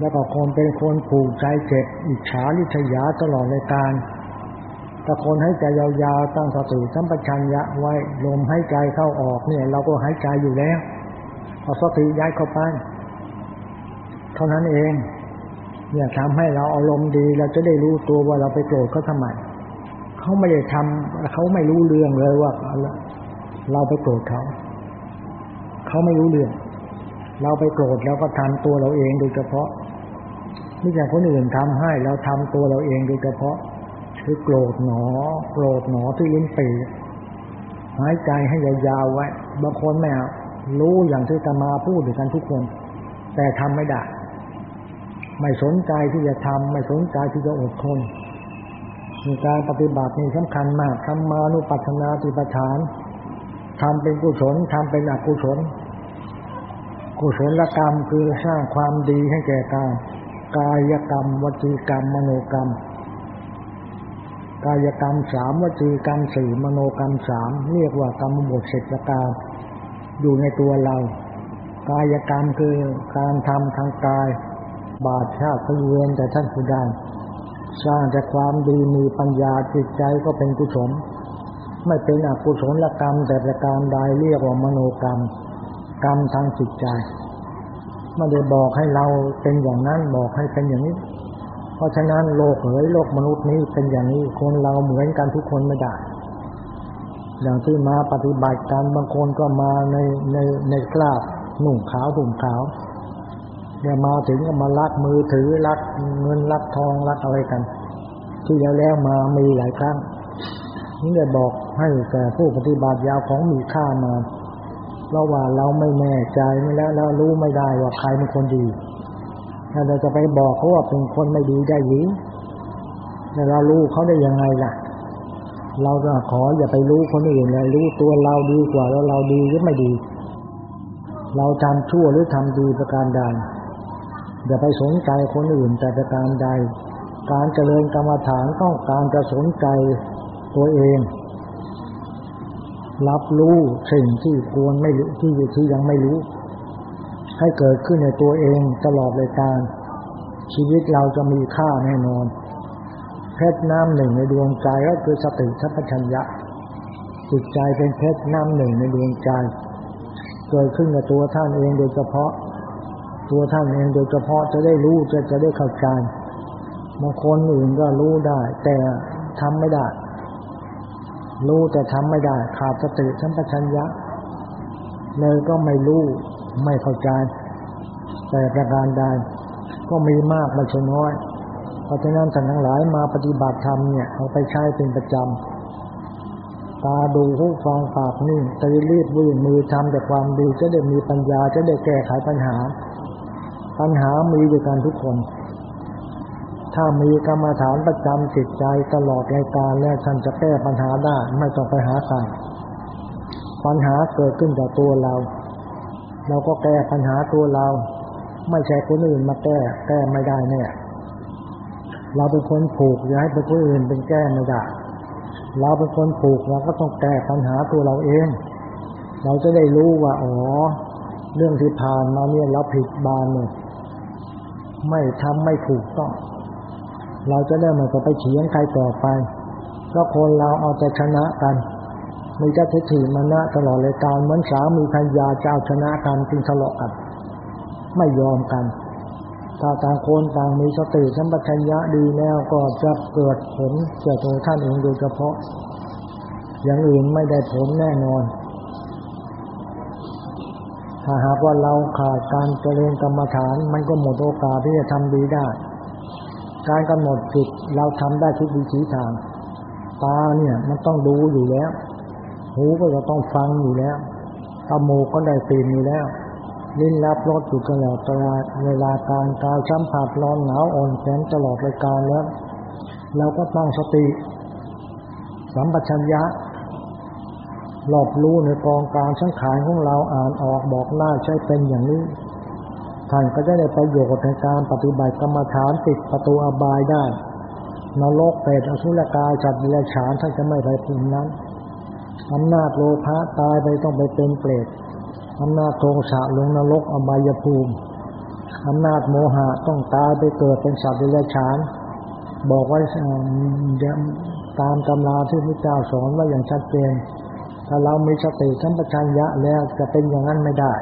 S1: แล้วก็คนเป็นคนผูกใจเจ็บ อิจฉาลิษยาตลอดเลยการแต่คนให้ใจยาวๆตั้งสติสัมปชัญญะไว้ลมให้ใจเข้าออกเนี่ย เราก็หายใจอยู่แล้ว เอาสติย้ายเข้าไป เท่านั้นเองเนี่ยทำให้เราอารมณ์ดี เราจะได้รู้ตัวว่าเราไปโกรธเขาทำไมเขาไม่ได้ทำเขาไม่รู้เรื่องเลยว่า เราไปโกรธเขาเขาไม่รู้เรื่อง เราไปโกรธแล้วก็ทำตัวเราเองโดยเฉพาะไม่ใช่คนอื่นทำให้เราทำตัวเราเองโดยเฉพาะคือโกรธหนอ โกรธหนอที่ลิ้นปีหายใจให้ยาวๆไว้บางคนไม่เอา รู้อย่างที่ตมาพูดด้วยกันทุกคน แต่ทำไม่ได้ ไม่สนใจที่จะทำไม่สนใจที่จะอดทนมีการปฏิบัตินี่สำคัญมากทำมานุปัฏนาติปฐานทำเป็นกุศลทำเป็นอกุศล กุศลกรรมคือสร้างความดีให้แก่กายกายกรรม วจีกรรม มโนกรรม กายกรรมสามวจีกรรมสี่มโนกรรมสามเรียกว่ากรรมบทเศษการ อยู่ในตัวเรา กายกรรมคือการทำทางกาย บาดชาติเวียนแต่ท่านผู้ใดสร้างแต่ความดีมีปัญญาจิตใจก็เป็นกุศล ไม่เป็นอกุศลกรรม แต่ประการใดเรียกว่ามโนกรรม กรรมทางจิตใจไม่ได้บอกให้เราเป็นอย่างนั้นบอกให้เป็นอย่างนี้ เพราะฉะนั้นโลกเอ๋ยโลกมนุษย์นี้เป็นอย่างนี้คนเราเหมือนกันทุกคนไม่ได้ อย่างที่มาปฏิบัติกันบางคนก็มาในในในกราบหนุ่งขาวห่มขาวเนี่ยมาถึงก็มาลักมือถือลักเงินลักทองลักอะไรกัน ที่แล้วแล้วมามีหลายครั้งนี่ได้บอกให้แก่ผู้ปฏิบัติยาวของมีค่ามาเพราะว่าเราไม่แน่ใจไม่แล้วเรารู้ไม่ได้ว่าใครเป็นคนดีถ้าเราจะไปบอกเขาว่าเป็นคนไม่ดีได้หรือแต่เรารู้เขาได้ยังไงล่ะ เราก็ขออย่าไปรู้คนอื่นเลยรู้ตัวเราดีกว่าแล้วเราดีหรือไม่ดี เราทำชั่วหรือทำดีประการใดอย่าไปสนใจคนอื่นแต่ประการใด การเจริญกรรมฐานต้องการจะสนใจตัวเอง รับรู้สิ่งที่ควรไม่รู้ที่ที่ยังไม่รู้ ให้เกิดขึ้นในตัวเองตลอดเลยการ ชีวิตเราจะมีค่าแน่นอน เพชรน้ำหนึ่งในดวงใจก็คือสติสัพพัญญะจิตใจเป็นเพชรน้ำหนึ่งในดวงใจเกิดขึ้นกับตัวท่านเองโดยเฉพาะ ตัวท่านเองโดยเฉพาะจะได้รู้จะจะได้เข้าใจบางคนอื่นก็รู้ได้ แต่ทำไม่ได้ รู้แต่ทำไม่ได้ ขาดสติสัมปชัญญะเลยก็ไม่รู้ไม่เข้าใจแต่ประการใดก็มีมากไม่ใช่น้อย ราะฉะนั้นท่านทั้งหลายมาปฏิบัติธรรมเนี่ยเอาไปใช้เป็นประจำตาดูหูฟังปากนิ่งใจรีบวิ่งมือทำแต่ความดีจะได้มีปัญญาจะได้แก้ไขปัญหา ปัญหามีอยู่กันทุกคน ถ้ามีกรรมฐานประจำจิตใจตลอดรายการแล้วท่านจะแก้ปัญหาได้ไม่ต้องไปหาใครปัญหาเกิดขึ้นจากตัวเรา เราก็แก้ปัญหาตัวเรา ไม่ใช่คนอื่นมาแก้แก้ไม่ได้เนี่ย เราเป็นคนผูกอย่าให้เป็นคนอื่นเป็นแก้ไม่ได้ เราเป็นคนผูกเราก็ต้องแก้ปัญหาตัวเราเอง เราจะได้รู้ว่าอ๋อเรื่องที่ผ่านมาเนี่ยเราผิดบานเนี่ยไม่ทำไม่ถูกต้อง เราจะได้ไม่ไปเฉียงใครต่อไปเพราะคนเราเอาแต่ชนะกันมีเจ้าทิฏฐิมานะตลอดเลยการเหมือนสามีพัญญาจะเจ้าชนะกันจึงทะเลาะกัน ไม่ยอมกัน ถ้าต่างคนต่างมีสติสัมปชัญญะดีแล้วก็จะเกิดผลเกิดตัวท่านเองโดยเฉพาะ อย่างอื่นไม่ได้ผลแน่นอน ถ้าหากว่าเราขาดการเจริญกรรมฐาน มันก็หมดโอกาสที่จะทำดีได้ การกำหนดจิตเราทำได้ทุกวิถีทาง ตาเนี่ยมันต้องดูอยู่แล้ว หูก็จะต้องฟังอยู่แล้วตาโมก็ได้ตีนอยู่แล้ว ลิ้นรับรสอยู่ตลอดเวลาการกายช้ำผัดร้อนหนาวอ่อนแข็งตลอดรายการแล้ว เราก็ตั้งสติ สัมปชัญญะหลบรู้ในกองการสังขารของเราอ่านออกบอกหน้าใช้เป็นอย่างนี้ท่านก็จะได้ประโยชน์ในการปฏิบัติกรรมฐานติดประตูอบายได้นรกเปรตอสุรกายจัดเดรัจฉานท่านจะไม่ไปภูมินั้นอำนาจโลภะตายไปต้องไปเป็นเปรต อำนาจโทสะลงนรกอบายภูมิอำนาจโมหะต้องตายไปเกิดเป็นสัตว์เดรัจฉาน บอกไว้ตามตำราที่พระเจ้าสอนว่าอย่างชัดเจน ถ้าเรามีสติสัมปชัญญะแล้วจะเป็นอย่างนั้นไม่ได้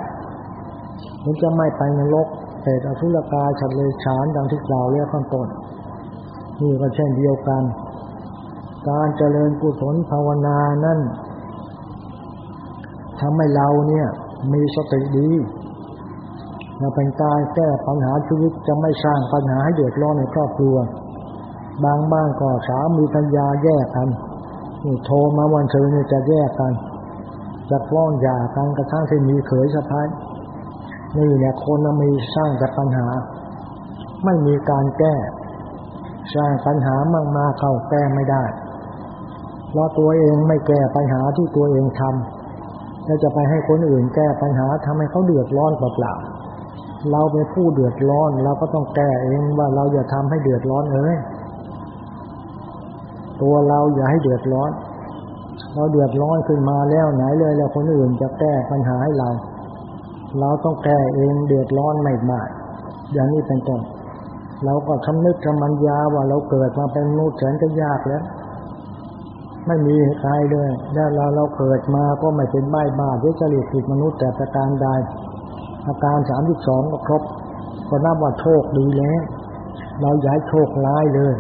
S1: มันจะไม่ไปนรกเศษอสุรกายฉันเลยฉานดังที่กล่าวเรียกข้างต้นนี่ก็เช่นเดียวกัน การเจริญกุศลภาวนานั่นทำให้เราเนี่ย มีสติดีเราเป็นการแก้ปัญหาชีวิตจะไม่สร้างปัญหาให้เดือดร้อนในครอบครัว บางบ้านก็สามีพัญญาแยกกันนี่โทรมาวันเสาร์นี่จะแยกกัน จะพล้อนหย่ากันกระทั่งที่มีเขยสะพ้ายนี่เนี่ยคนมีสร้างแต่ปัญหา ไม่มีการแก้ สร้างปัญหามากมาเข้าแก้ไม่ได้เพราะตัวเองไม่แก้ปัญหาที่ตัวเองทำ แล้วจะไปให้คนอื่นแก้ปัญหาทำให้เขาเดือดร้อนเปล่าเราเป็นผู้เดือดร้อนเราก็ต้องแก้เองว่าเราอย่าทำให้เดือดร้อนเอ้ยตัวเราอย่าให้เดือดร้อน เราเดือดร้อนขึ้นมาแล้วไหนเลยแล้วคนอื่นจะแก้ปัญหาให้เรา เราต้องแก้เองเดือดร้อนไม่มากอย่างนี้เป็นต้นเราก็คำนึกกำมันยาว่าเราเกิดมาเป็นมนุษย์แสนจะยากแล้ว ไม่มีใครเลยแล้วเราเราเกิดมาก็ไม่เป็นใบ้บ้าด้วยจริตผิดมนุษย์แต่ประการใดอาการสามสิบสองก็ครบ ก็นับว่าโชคดีแล้ว เราย้ายโชคร้ายเลย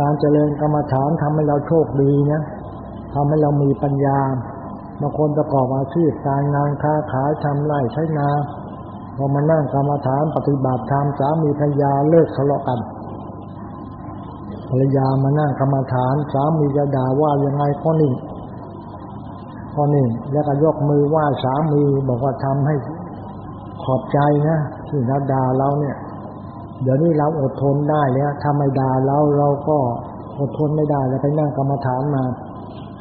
S1: การเจริญกรรมฐานทำให้เราโชคดีนะทำให้เรามีปัญญาบางคนประกอบอาชีพการงานค้าขายทำไร่ใช้นาพอมานั่งกรรมฐานปฏิบัติธรรมสามีภรรยาเลิกทะเลาะกัน ภรรยามานั่งกรรมฐานสามีจะด่าว่ายังไงข้อหนึ่งข้อหนึ่งแล้วก็ยกมือว่าสามีบอกว่าทำให้ขอบใจนะที่เขาด่าเราเนี่ย เดี๋ยวนี้เราอดทนได้แล้วถ้าไม่ด่าเราเราก็อดทนไม่ได้แล้วไปนั่งกรรมฐานมา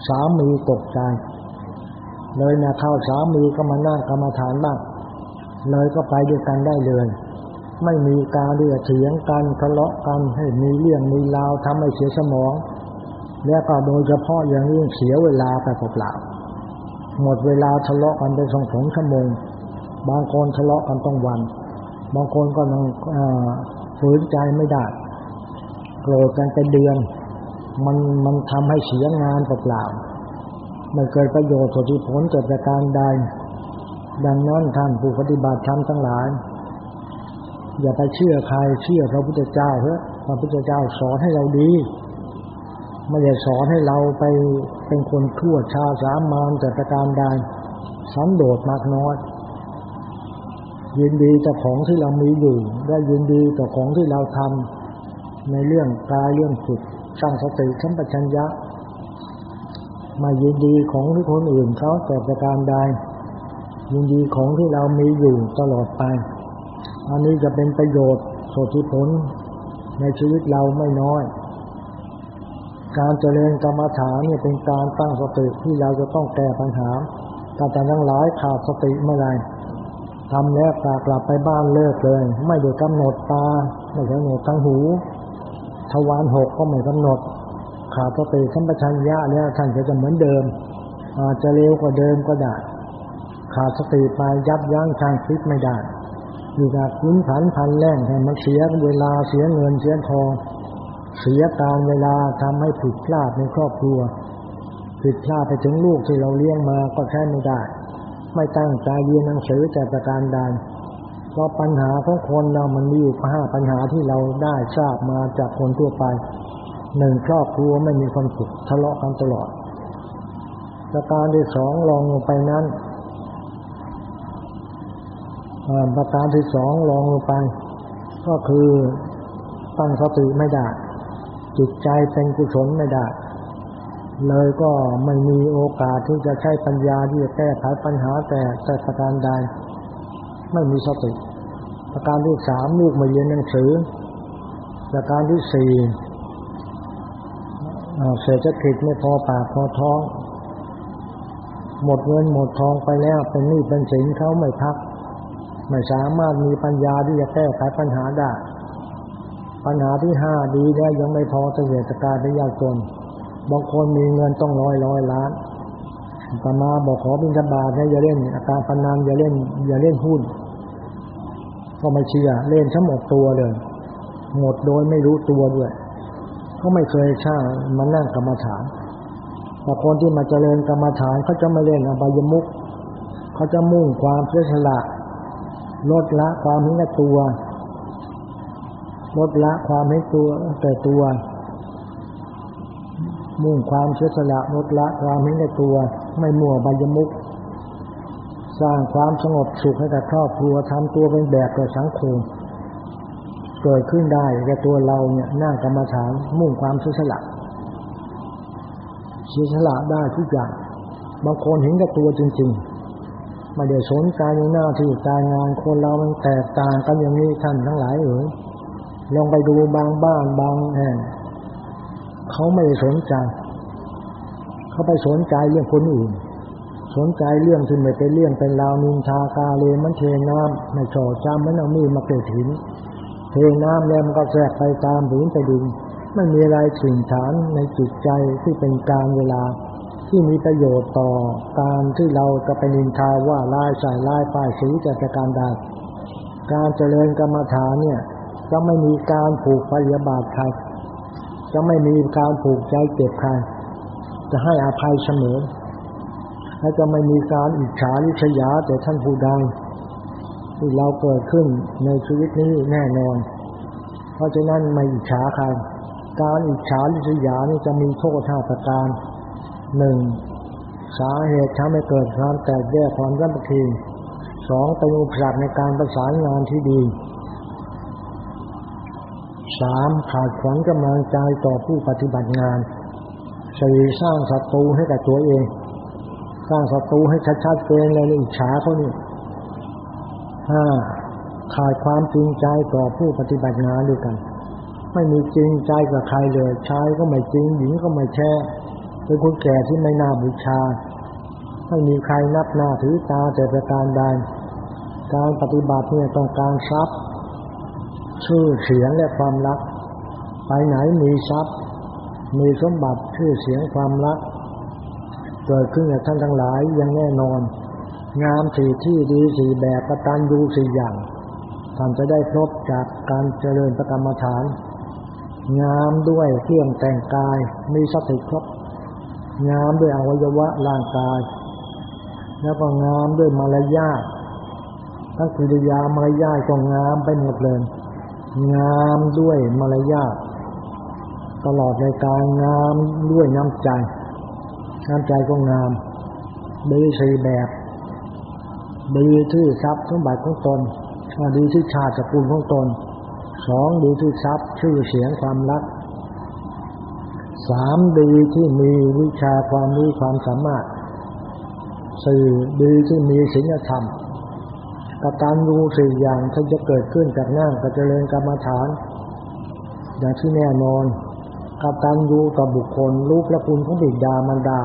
S1: สามีตกใจ เลยนะเข้าสามีก็มานั่งกรรมฐานบ้างเลยก็ไปด้วยกันได้เลย ไม่มีการเดือดเถียงกันทะเลาะกันให้มีเรื่องมีราวทำให้เสียสมอง แล้วก็โดยเฉพาะอย่างนี้เสียเวลาไปเปล่าหมดเวลาทะเลาะกันไปสองสองชั่วโมง บางคนทะเลาะกันต้องวัน บางคนก็ยังฝืนใจไม่ได้โกรธกันเป็นเดือน มันมันทำให้เสียงานเปล่าไม่เกิดประโยชน์สุดผลเกิดจากการใดดังนั้นท่านผู้ปฏิบัติธรรมทั้งหลาย อย่าไปเชื่อใครเชื่อพระพุทธเจ้าเถอะพระพุทธเจ้าสอนให้เราดีไม่ได้สอนให้เราไปเป็นคนทั่วชาสามานแต่ประการใดสันโดษมากน้อยยินดีกับของที่เรามีอยู่และยินดีกับของที่เราทำในเรื่องกายเรื่องจิตสร้างสติสัมปชัญญะมายินดีของที่คนอื่นเขาแต่ประการใดยินดีของที่เรามีอยู่ตลอดไป อันนี้จะเป็นประโยชน์โสติผลในชีวิตเราไม่น้อย การเจริญกรรมฐานเนี่ยเป็นการตั้งสติที่เราจะต้องแก้ปัญหาถ้าแต่ทั้งหลายขาดสติเมื่อไรทำแล้วกลับไปบ้านเลิกเลย ไม่ได้กำหนดตา ไม่ได้กำหนดทั้งหู ทวารหกก็ไม่กำหนด ขาดสติสัมปชัญญะแล้วท่านก็จะเหมือนเดิม อาจจะเร็วกว่าเดิมก็ได้ ขาดสติไปยับยั้งทางคิดไม่ได้ อยู่กับคุ้นผันพันแล่งให้มันเสียเวลาเสียเงินเสียทอง เสียการเวลาทำให้ผิดพลาดในครอบครัว ผิดพลาดไปถึงลูกที่เราเลี้ยงมาก็ใช้ไม่ได้ ไม่ตั้งใจเรียนหนังสือแต่ประการใดเพราะปัญหาของคนเรามันมีอยู่ห้าปัญหาที่เราได้ทราบมาจากคนทั่วไปหนึ่งครอบครัวไม่มีความสุขทะเลาะกันตลอดประการที่สองลองลงไปนั้น ประการที่สองลองลงไป ก็คือตั้งสติไม่ได้ จิตใจเป็นกุศลไม่ได้ เลยก็ไม่มีโอกาสที่จะใช้ปัญญาที่จะแก้ไขปัญหาแต่แต่ประการใด ไม่มีสติ ประการที่สามลูกมาเรียนหนังสือ ประการที่สี่เศรษฐกิจไม่พอปากพอท้อง หมดเงินหมดทองไปแล้วเป็นหนี้เป็นสินเขาไม่พัก ไม่สามารถมีปัญญาที่จะแก้ไขปัญหาได้ ปัญหาที่ห้าดีแล้วยังไม่พอจะเหตุการณ์ไปยากจน บางคนมีเงินต้องร้อยร้อยล้านตมาบอกขอบินบาทเนี่ยอย่าเล่นอาการพนันอย่าเล่น อย่าเล่นหุ้น ก็ไม่เชื่อ เล่นทั้งหมดตัวเลย หมดโดยไม่รู้ตัวด้วยเขาไม่เคยช่างมานั่งกรรมฐานแต่คนที่มาเจริญกรรมฐานเขาจะไม่เล่นอบายมุกเขาจะมุ่งความเสียสละ ลดละความเห็นแก่ตัว ลดละความให้ตัวแต่ตัว มุ่งความเสียสละลดละความเห็นแก่ตัว ไม่มั่วบายมุกสร้างความสงบสุขให้กับครอบครัวทำตัวเป็นแบบต่สังคมเกิดขึ้นได้แก่ตัวเราเนี่ยนั่งกรรมฐานมุ่งความเสียสละเสียสละได้ทุกอย่างบางคนเห็นแก่ตัวจริง ๆ ไม่ได้สนใจในหน้าที่การงานคนเรามันแตกต่างกันอย่างนี้ท่านทั้งหลายเอ๋ยลองไปดูบางบ้านบางแห่งเขาไม่ได้สนใจ เขาไปสนใจเรื่องคนอื่น สนใจเรื่องที่ไม่เป็นเรื่องเป็นราวนินทากาเลมันเทน้ำไม่โฉจำมันเอามีมาเกิดหินเทน้ำแล้วมันก็แทรกไปตามผืนไปดินไม่มีอะไรสิ่งฐานในจิตใจที่เป็นการเวลา ที่มีประโยชน์ต่อการที่เราจะไปนินทาว่าลายใส่ลายป้ายสีจะจะการใดการเจริญกรรมฐานเนี่ย จะไม่มีการผูกพยาบาทใครจะไม่มีการผูกใจเจ็บใครจะให้อภัยเสมอและจะไม่มีการอิจฉาริษยาแต่ท่านผู้ใดที่เราเกิดขึ้นในชีวิตนี้แน่นอน เพราะฉะนั้นไม่อิจฉาใครการอิจฉาริษยานี่จะมีโทษท่าประการ หนึ่งสาเหตุทำให้เกิดความแตกแยกความรักทีสองเป็นอุปสรรคในการประสานงานที่ดีสามขาดขวัญกำลังใจต่อผู้ปฏิบัติงานสี่สร้างศัตรูให้กับตัวเอง สร้างศัตรูให้ชัดๆเจนเลยอิจฉาเขานี่ห้าขาดความจริงใจต่อผู้ปฏิบัติงานด้วยกัน ไม่มีจริงใจกับใครเลยชายก็ไม่จริงหญิงก็ไม่แช่ เป็นคนแก่ที่ไม่น่าบูชา ไม่มีใครนับหน้าถือตาแต่ประการใด การปฏิบัติเนี่ยต้องการทรัพย์ ชื่อเสียงและความรัก ไปไหนมีทรัพย์ มีสมบัติชื่อเสียงความรัก เกิดขึ้นกับท่านทั้งหลายยังแน่นอน งามสี่ที่ดีสี่แบบประตันยูสี่อย่างท่านจะได้พบจากการเจริญประกรรมฐาน งามด้วยเครื่องแต่งกายมีสติครบ งามด้วยอวัยวะร่างกาย แล้วก็งามด้วยมารยาททั้งกิริยามารยาทก็งามไปหมดเลย งามด้วยมารยาทตลอดในการงามด้วยน้ำใจ น้ำใจก็งามดีสี่แบบดีที่ทรัพย์สมบัติของตนดีที่ชาติสกุลของตนสองดีที่ทรัพย์ชื่อเสียงความรัก สามดีที่มีวิชาความรู้ความสามารถ สี่ดีที่มีศีลธรรมกตัญญูสี่อย่างที่จะเกิดขึ้นจากนั่งกับเจริญกรรมฐาน อย่างที่แน่นอนกตัญญูต่อบุคคล รูปละคุณของบิดามารดา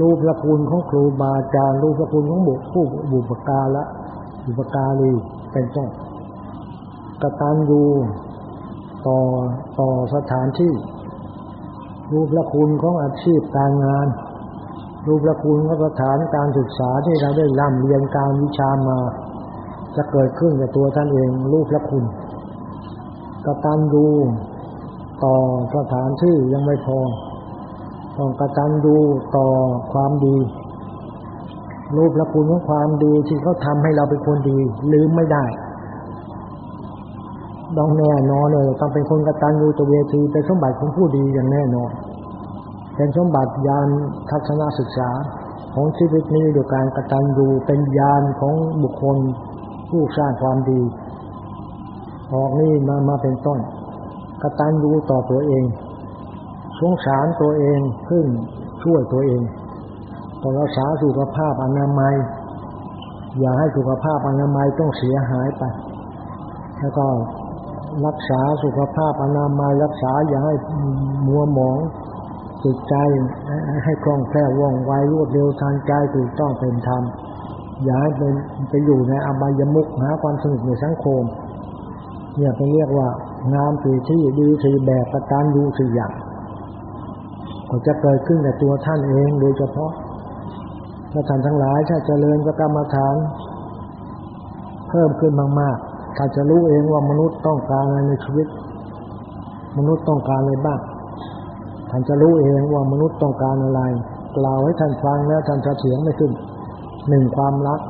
S1: รูปละคุณของครูบาอาจารย์รูปละคุณของบุคผู้บุปการะบุปการีเป็นต้นกตัญญูต่อต่อสถานที่ รูปละคุณของอาชีพการงาน รูปละคุณก็สถานการศึกษาที่เราได้ร่ำเรียนการวิชามา จะเกิดขึ้นกับตัวท่านเอง รูปละคุณกตัญญูต่อสถานที่ยังไม่พอต้องกตัญญูต่อความดี รูปละคุณของความดีที่เขาทำให้เราเป็นคนดีลืมไม่ได้ ต้องแน่นอนเลยต้องเป็นคนกตัญญูตเวทีเป็นสมบัติของผู้ดีอย่างแน่นอน เป็นสมบัติยานทัศนศึกษาของชีวิตนี้โดยการกตันยูเป็นยานของบุคคลผู้สร้างความดี ออกนี่มามาเป็นต้นกตันยูต่อตัวเอง สงสารตัวเองพึ่งช่วยตัวเองต้องรักษาสุขภาพอนามัย อย่าให้สุขภาพอนามัยต้องเสียหายไป แล้วก็ รักษาสุขภาพอนามัยรักษาอย่าให้มัวหมองจิตใจให้คล่องแคล่วว่องไวรวดเร็วทางใจถูกต้องเป็นธรรมอย่าให้เป็นไปอยู่ในอบายมุกหาความสนุกในสังคมเนี่ยเป็นเรียกว่างามสี่ที่ดีสี่แบบประการดูสี่อย่างก็จะเกิดขึ้นกับตัวท่านเองโดยเฉพาะถ้าท่านทั้งหลายถ้าเจริญกรรมฐาน เพิ่มขึ้นมากๆ ถ้าจะรู้เองว่ามนุษย์ต้องการอะไรในชีวิต มนุษย์ต้องการอะไรบ้างท่านจะรู้เองว่ามนุษย์ต้องการอะไร กล่าวให้ท่านฟังแล้วท่านจะเสียงไม่ขึ้นหนึ่งความรัก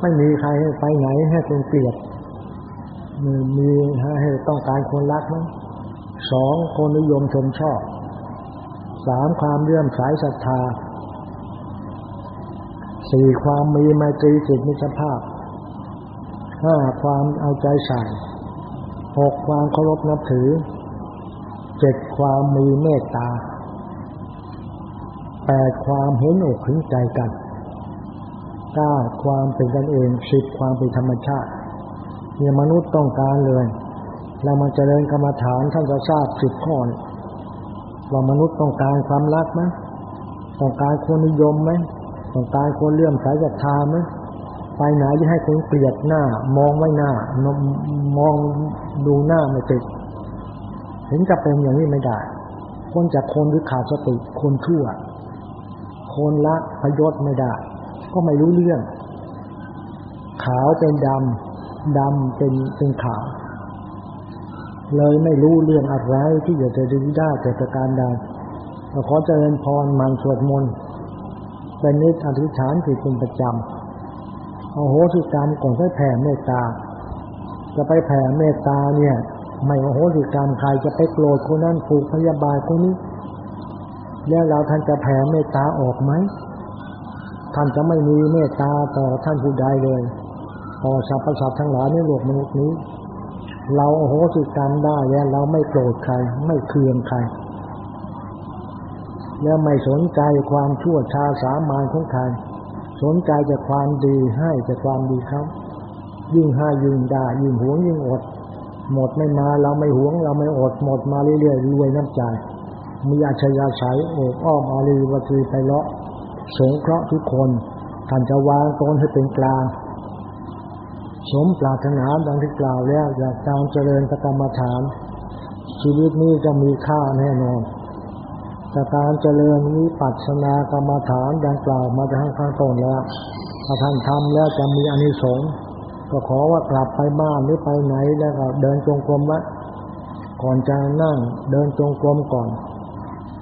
S1: ไม่มีใครให้ไปไหนให้คนเกลียดมีให้ต้องการคนรักมั้งสองคนนิยมชมชอบสามความเลื่อมสายศรัทธาสี่ความมีไมตรีจิตมิตรภาพ ห้าความเอาใจใส่หกความเคารพนับถือเจ็ดความมีเมตตาแปดความเห็นอกเห็นใจกันเก้าความเป็นกันเองสิบความเป็นธรรมชาติเนี่ยมนุษย์ต้องการเลยเรามาเจริญกรรมฐานท่านจะทราบสิบข้อว่ามนุษย์ต้องการความรักไหมต้องการคนนิยมไหมต้องการคนเลื่อมสายศรัทธาไหม ไปไหนจะให้คนเกลียดหน้า มองไว้หน้ามองดูหน้าไม่ติดถึงจะเป็นอย่างนี้ไม่ได้ คนจากคนหรือขาดสติคนชั่ว คนละพยศไม่ได้ ก็ไม่รู้เรื่อง ขาวเป็นดำดำเป็นเป็นขาวเลยไม่รู้เรื่องอะไรที่จะจะดีได้แต่ประการใดเราขอเจริญพรมันสวดมนต์เป็นนิสอธิษฐานจิตเป็นประจำ เอโหสิกรรมก่อนค่อยแผ่เมตตา จะไปแผ่เมตตาเนี่ย ไม่โอโหสิกรรมใครจะไปโกรธคนนั้นผูกพยาบาทคนนี้ แล้วเราท่านจะแผ่เมตตาออกไหมท่านจะไม่มีเมตตาต่อท่านผู้ใดเลยต่อสรรพสัตว์ทั้งหลายในโลกมนุษย์นี้ เราโอโหสิกรรมได้แล้วเราไม่โกรธใคร ไม่เคืองใครแล้วไม่สนใจความชั่วชาสามานของใคร สนใจแต่ความดีให้แต่ความดีครับ ยิ่งให้ยิ่งได้ยิ่งหวงยิ่งอด หมดไม่มาเราไม่หวง เราไม่อดหมดมาเรื่อยๆรวยน้ำใจมีอาชญาใช้โอบอ้อมอารีวจีไปเลาะสงเคราะห์ทุกคนท่านจะวางตนให้เป็นกลางสมปรารถนาดังที่กล่าวแล้วอยากการเจริญกรรมฐาน ชีวิตนี้จะมีค่าแน่นอน จากการเจริญวิปัสสนากรรมฐานดังกล่าวมาจากข้างต้นแล้วถ้าท่านทำแล้วจะมีอานิสงส์ก็ขอว่ากลับไปบ้านหรือไปไหนแล้วก็เดินจงกรมวะก่อนจะนั่งเดินจงกรมก่อน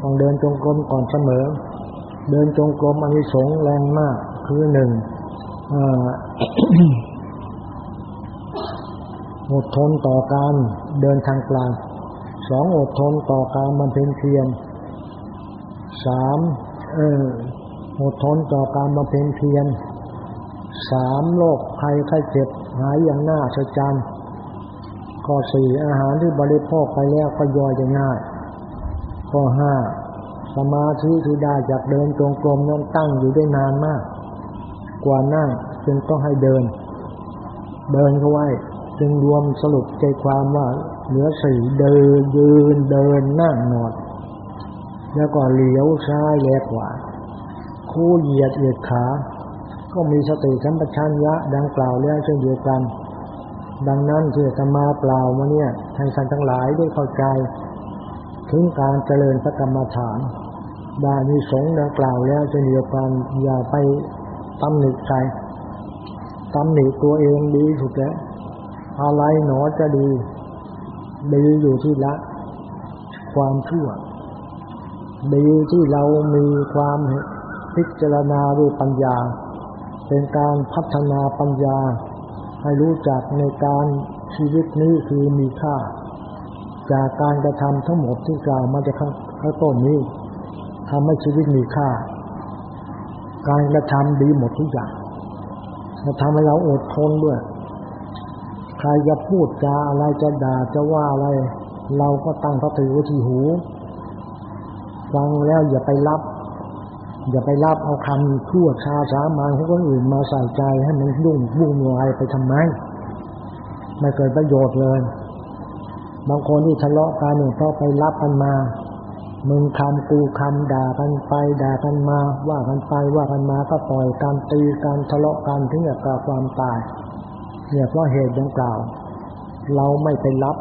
S1: ต้องเดินจงกรมก่อนเสมอ เดินจงกรมอานิสงส์แรงมาก คือหนึ่งอดทนต่อการเดินทางกลางสองอดทนต่อการบำเพ็ญเพียร สามเอออดทนต่อการบำเพ็ญเพียรสามโรคภัยไข้เจ็บหายอย่างน่าสะใจข้อสี่อาหารที่บริโภคไปแล้วก็ย่อยจะง่าย ข้อห้าสมาธิที่ได้จากเดินจงกรมนั้นตั้งอยู่ได้นานมาก กว่านั่งจึงต้องให้เดิน เดินเข้าไว้จึงรวมสรุปใจความว่าเหลือสี่เดินยืนเดินนั่งนอน แล้วก็เหลียวซ้ายแลขวา คู่เหยียดเหยียดขา ก็มีสติสัมปชัญญะดังกล่าวแล้วเช่นเดียวกัน ดังนั้นที่จะมาเปล่ามาเนี่ยให้ท่านทั้งหลายได้เข้าใจ ถึงการเจริญพระกรรมฐานได้มีสงดังกล่าวแล้วเช่นเดียวกันอย่าไปตำหนิใครตำหนิตัวเองดีสุดแล้วอะไรหนอจะดี ดีอยู่ที่ละ ความชั่ว ดีที่เรามีความพิจารณาด้วยปัญญา เป็นการพัฒนาปัญญา ให้รู้จักในการชีวิตนี้คือมีค่า จากการกระทำทั้งหมดที่กล่าวมาจากข้างต้นนี้ทำให้ชีวิตมีค่า การกระทำดีหมดทุกอย่างจะทำให้เราอดทนด้วย ใครจะพูดจาอะไรจะด่าจะว่าอะไร เราก็ตั้งสติไว้ที่หู ฟังแล้วอย่าไปรับ อย่าไปรับเอาคำทั่วชาสามาของคนอื่นมาใส่ใจให้มันยุ่งวุ่นวายไปทำไมไม่เกิดประโยชน์เลย บางคนที่ทะเลาะกันเนี่ยเพราะไปรับกันมา มึงคำกูคำด่ากันไปด่ากันมา ว่ากันไปว่ากันมาก็ต่อยกันตีกันทะเลาะกันถึงกับความตาย เนี่ยเพราะเหตุดังกล่าว เราไม่ไปรับ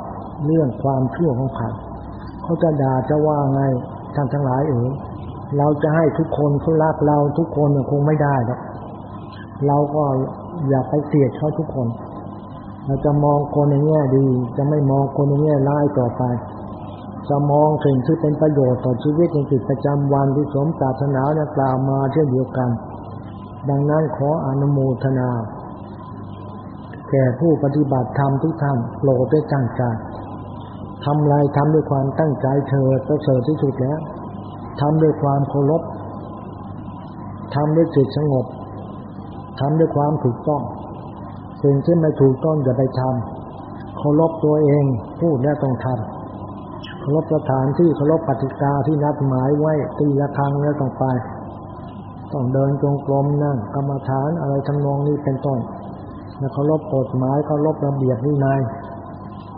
S1: เรื่องความชั่วของเขาเขาจะด่าจะว่าไง ท่านทั้งหลายเอ๋ยเราจะให้ทุกคนเขารักเราทุกคนคงไม่ได้หรอกเราก็อย่าไปเสียดเขาทุกคน เราจะมองคนในแง่ดี จะไม่มองคนในแง่ร้ายต่อไป จะมองสิ่งที่เป็นประโยชน์ต่อชีวิตในจิตประจำวันที่สมปรารถนาและกล่าวมาเช่นเดียวกัน ดังนั้นขออนุโมทนาแก่ผู้ปฏิบัติธรรมทุกท่านโปรดได้ตั้งใจ ทำอะไรทำด้วยความตั้งใจเธอประเสริฐที่สุดแล้วทำด้วยความเคารพทำด้วยจิตสงบทำด้วยความถูกต้อง สิ่งที่ไม่ถูกต้องอย่าไปทำเคารพตัวเองพูดแล้วต้องทำเคารพสถานที่เคารพปฏิกาที่นัดหมายไว้ตีละครังแล้วต้องไป ต้องเดินจงกรมนั่งกรรมฐานอะไรทำนองนี้เป็นต้นและเคารพกฎหมายเคารพระเบียบวินัย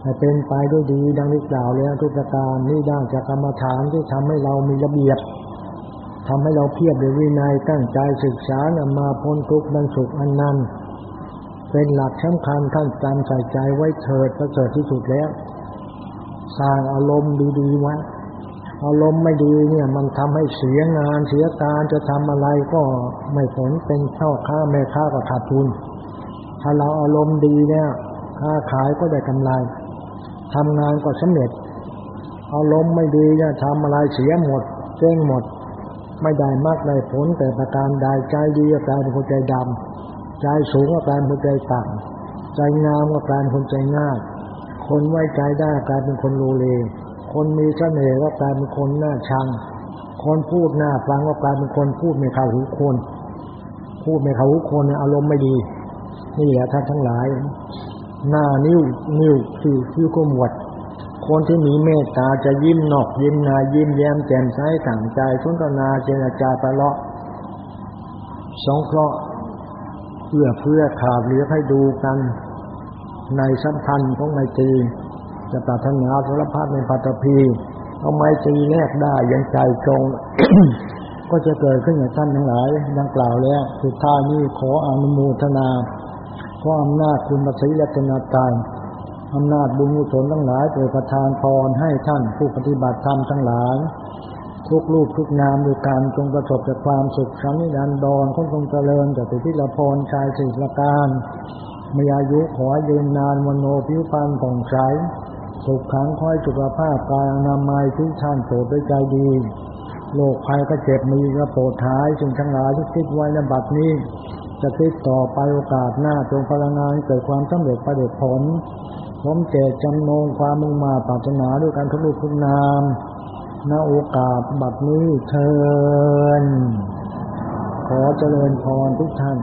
S1: ให้เป็นไปด้วยดีดังที่กล่าวแล้วทุกประการนี่ได้จากกรรมฐานที่ทำให้เรามีระเบียบทำให้เราเพียรด้วยวินัยตั้งใจศึกษานำมาพ้นทุกข์บรรสุขอันนั้นเป็นหลักสำคัญท่านจำใส่ใจไว้เถิดประเสริฐที่สุดแล้ว สร้างอารมณ์ดีๆไว้อารมณ์ไม่ดีเนี่ย มันทำให้เสียงานเสียการจะทำอะไรก็ไม่ผลเป็นเท่าค้าแม่ค้าก็ขาดทุน ถ้าเราอารมณ์ดีเนี่ยค้าขายก็ได้กำไร ทำงานก็สำเร็จ อารมณ์ไม่ดีเนี่ยทำอะไรเสียหมดเจ๊งหมด ไม่ได้มากได้ผลแต่ประการใดใจดีก็กลายเป็นคนใจดำใจสูงก็กลายเป็นคนใจต่ำใจงามก็กลายเป็นคนใจง่าย คนไว้ใจได้กลายเป็นคนโลเล คนมีเสน่ห์ก็กลายเป็นคนหน้าชัง คนพูดหน้าฟังก็กลายเป็นคนพูดไม่เข้าหูคน พูดไม่เข้าหูคนอารมณ์ไม่ดี นี่แหละท่านทั้งหลาย หน้านิ้วนิ้วคิ้วคิ้วก็หมดคนที่มีเมตตาจะยิ้มนอกยิ้มนายิ้มแย้มแจ่มใสต่างใจสนทนาเจรจาตะเลาะสองเคราะห์เพื่อเพื่อขาดเหลือให้ดูกัน ในสัมพันธ์ของไมตรีจะปรารถนาสารพัดในปัตภีเอาไม้ตีแลกได้ยังใจตรง ก็จะเกิดขึ้นอย่างท่านทั้งหลาย ดังกล่าวแล้ว สุดท้ายนี้ขออนุโมทนา ขออำนาจคุณพระศรีรัตนตรัยอำนาจบุญกุศลทั้งหลายโปรดประทานพรให้ท่านผู้ปฏิบัติธรรมทั้งหลาย ทุกรูปทุกนามด้วยการจงประสบแต่ความสุขสันนิรันดรคงคงเจริญแต่ติทิละพรชายสิรการมีอายุขอยืนนานมโนผิวพรรณผ่องใสสุขขังคอยสุขภาพกายอนามัยทุกท่านโปรดด้วยใจดีโรคภัยก็เจ็บมีก็โปรดหายสิ่งทั้งหลายที่คิดไว้ในบัดนี้ จะคิดต่อไปโอกาสหน้าจงพลังงานเกิดความสำเร็จประเดชผลผมเจตจำนงความมุ่งมาปรารถนาด้วยการทุกลูกทุกนามณโอกาสบัดนี้เชิญขอเจริญพรทุกท่าน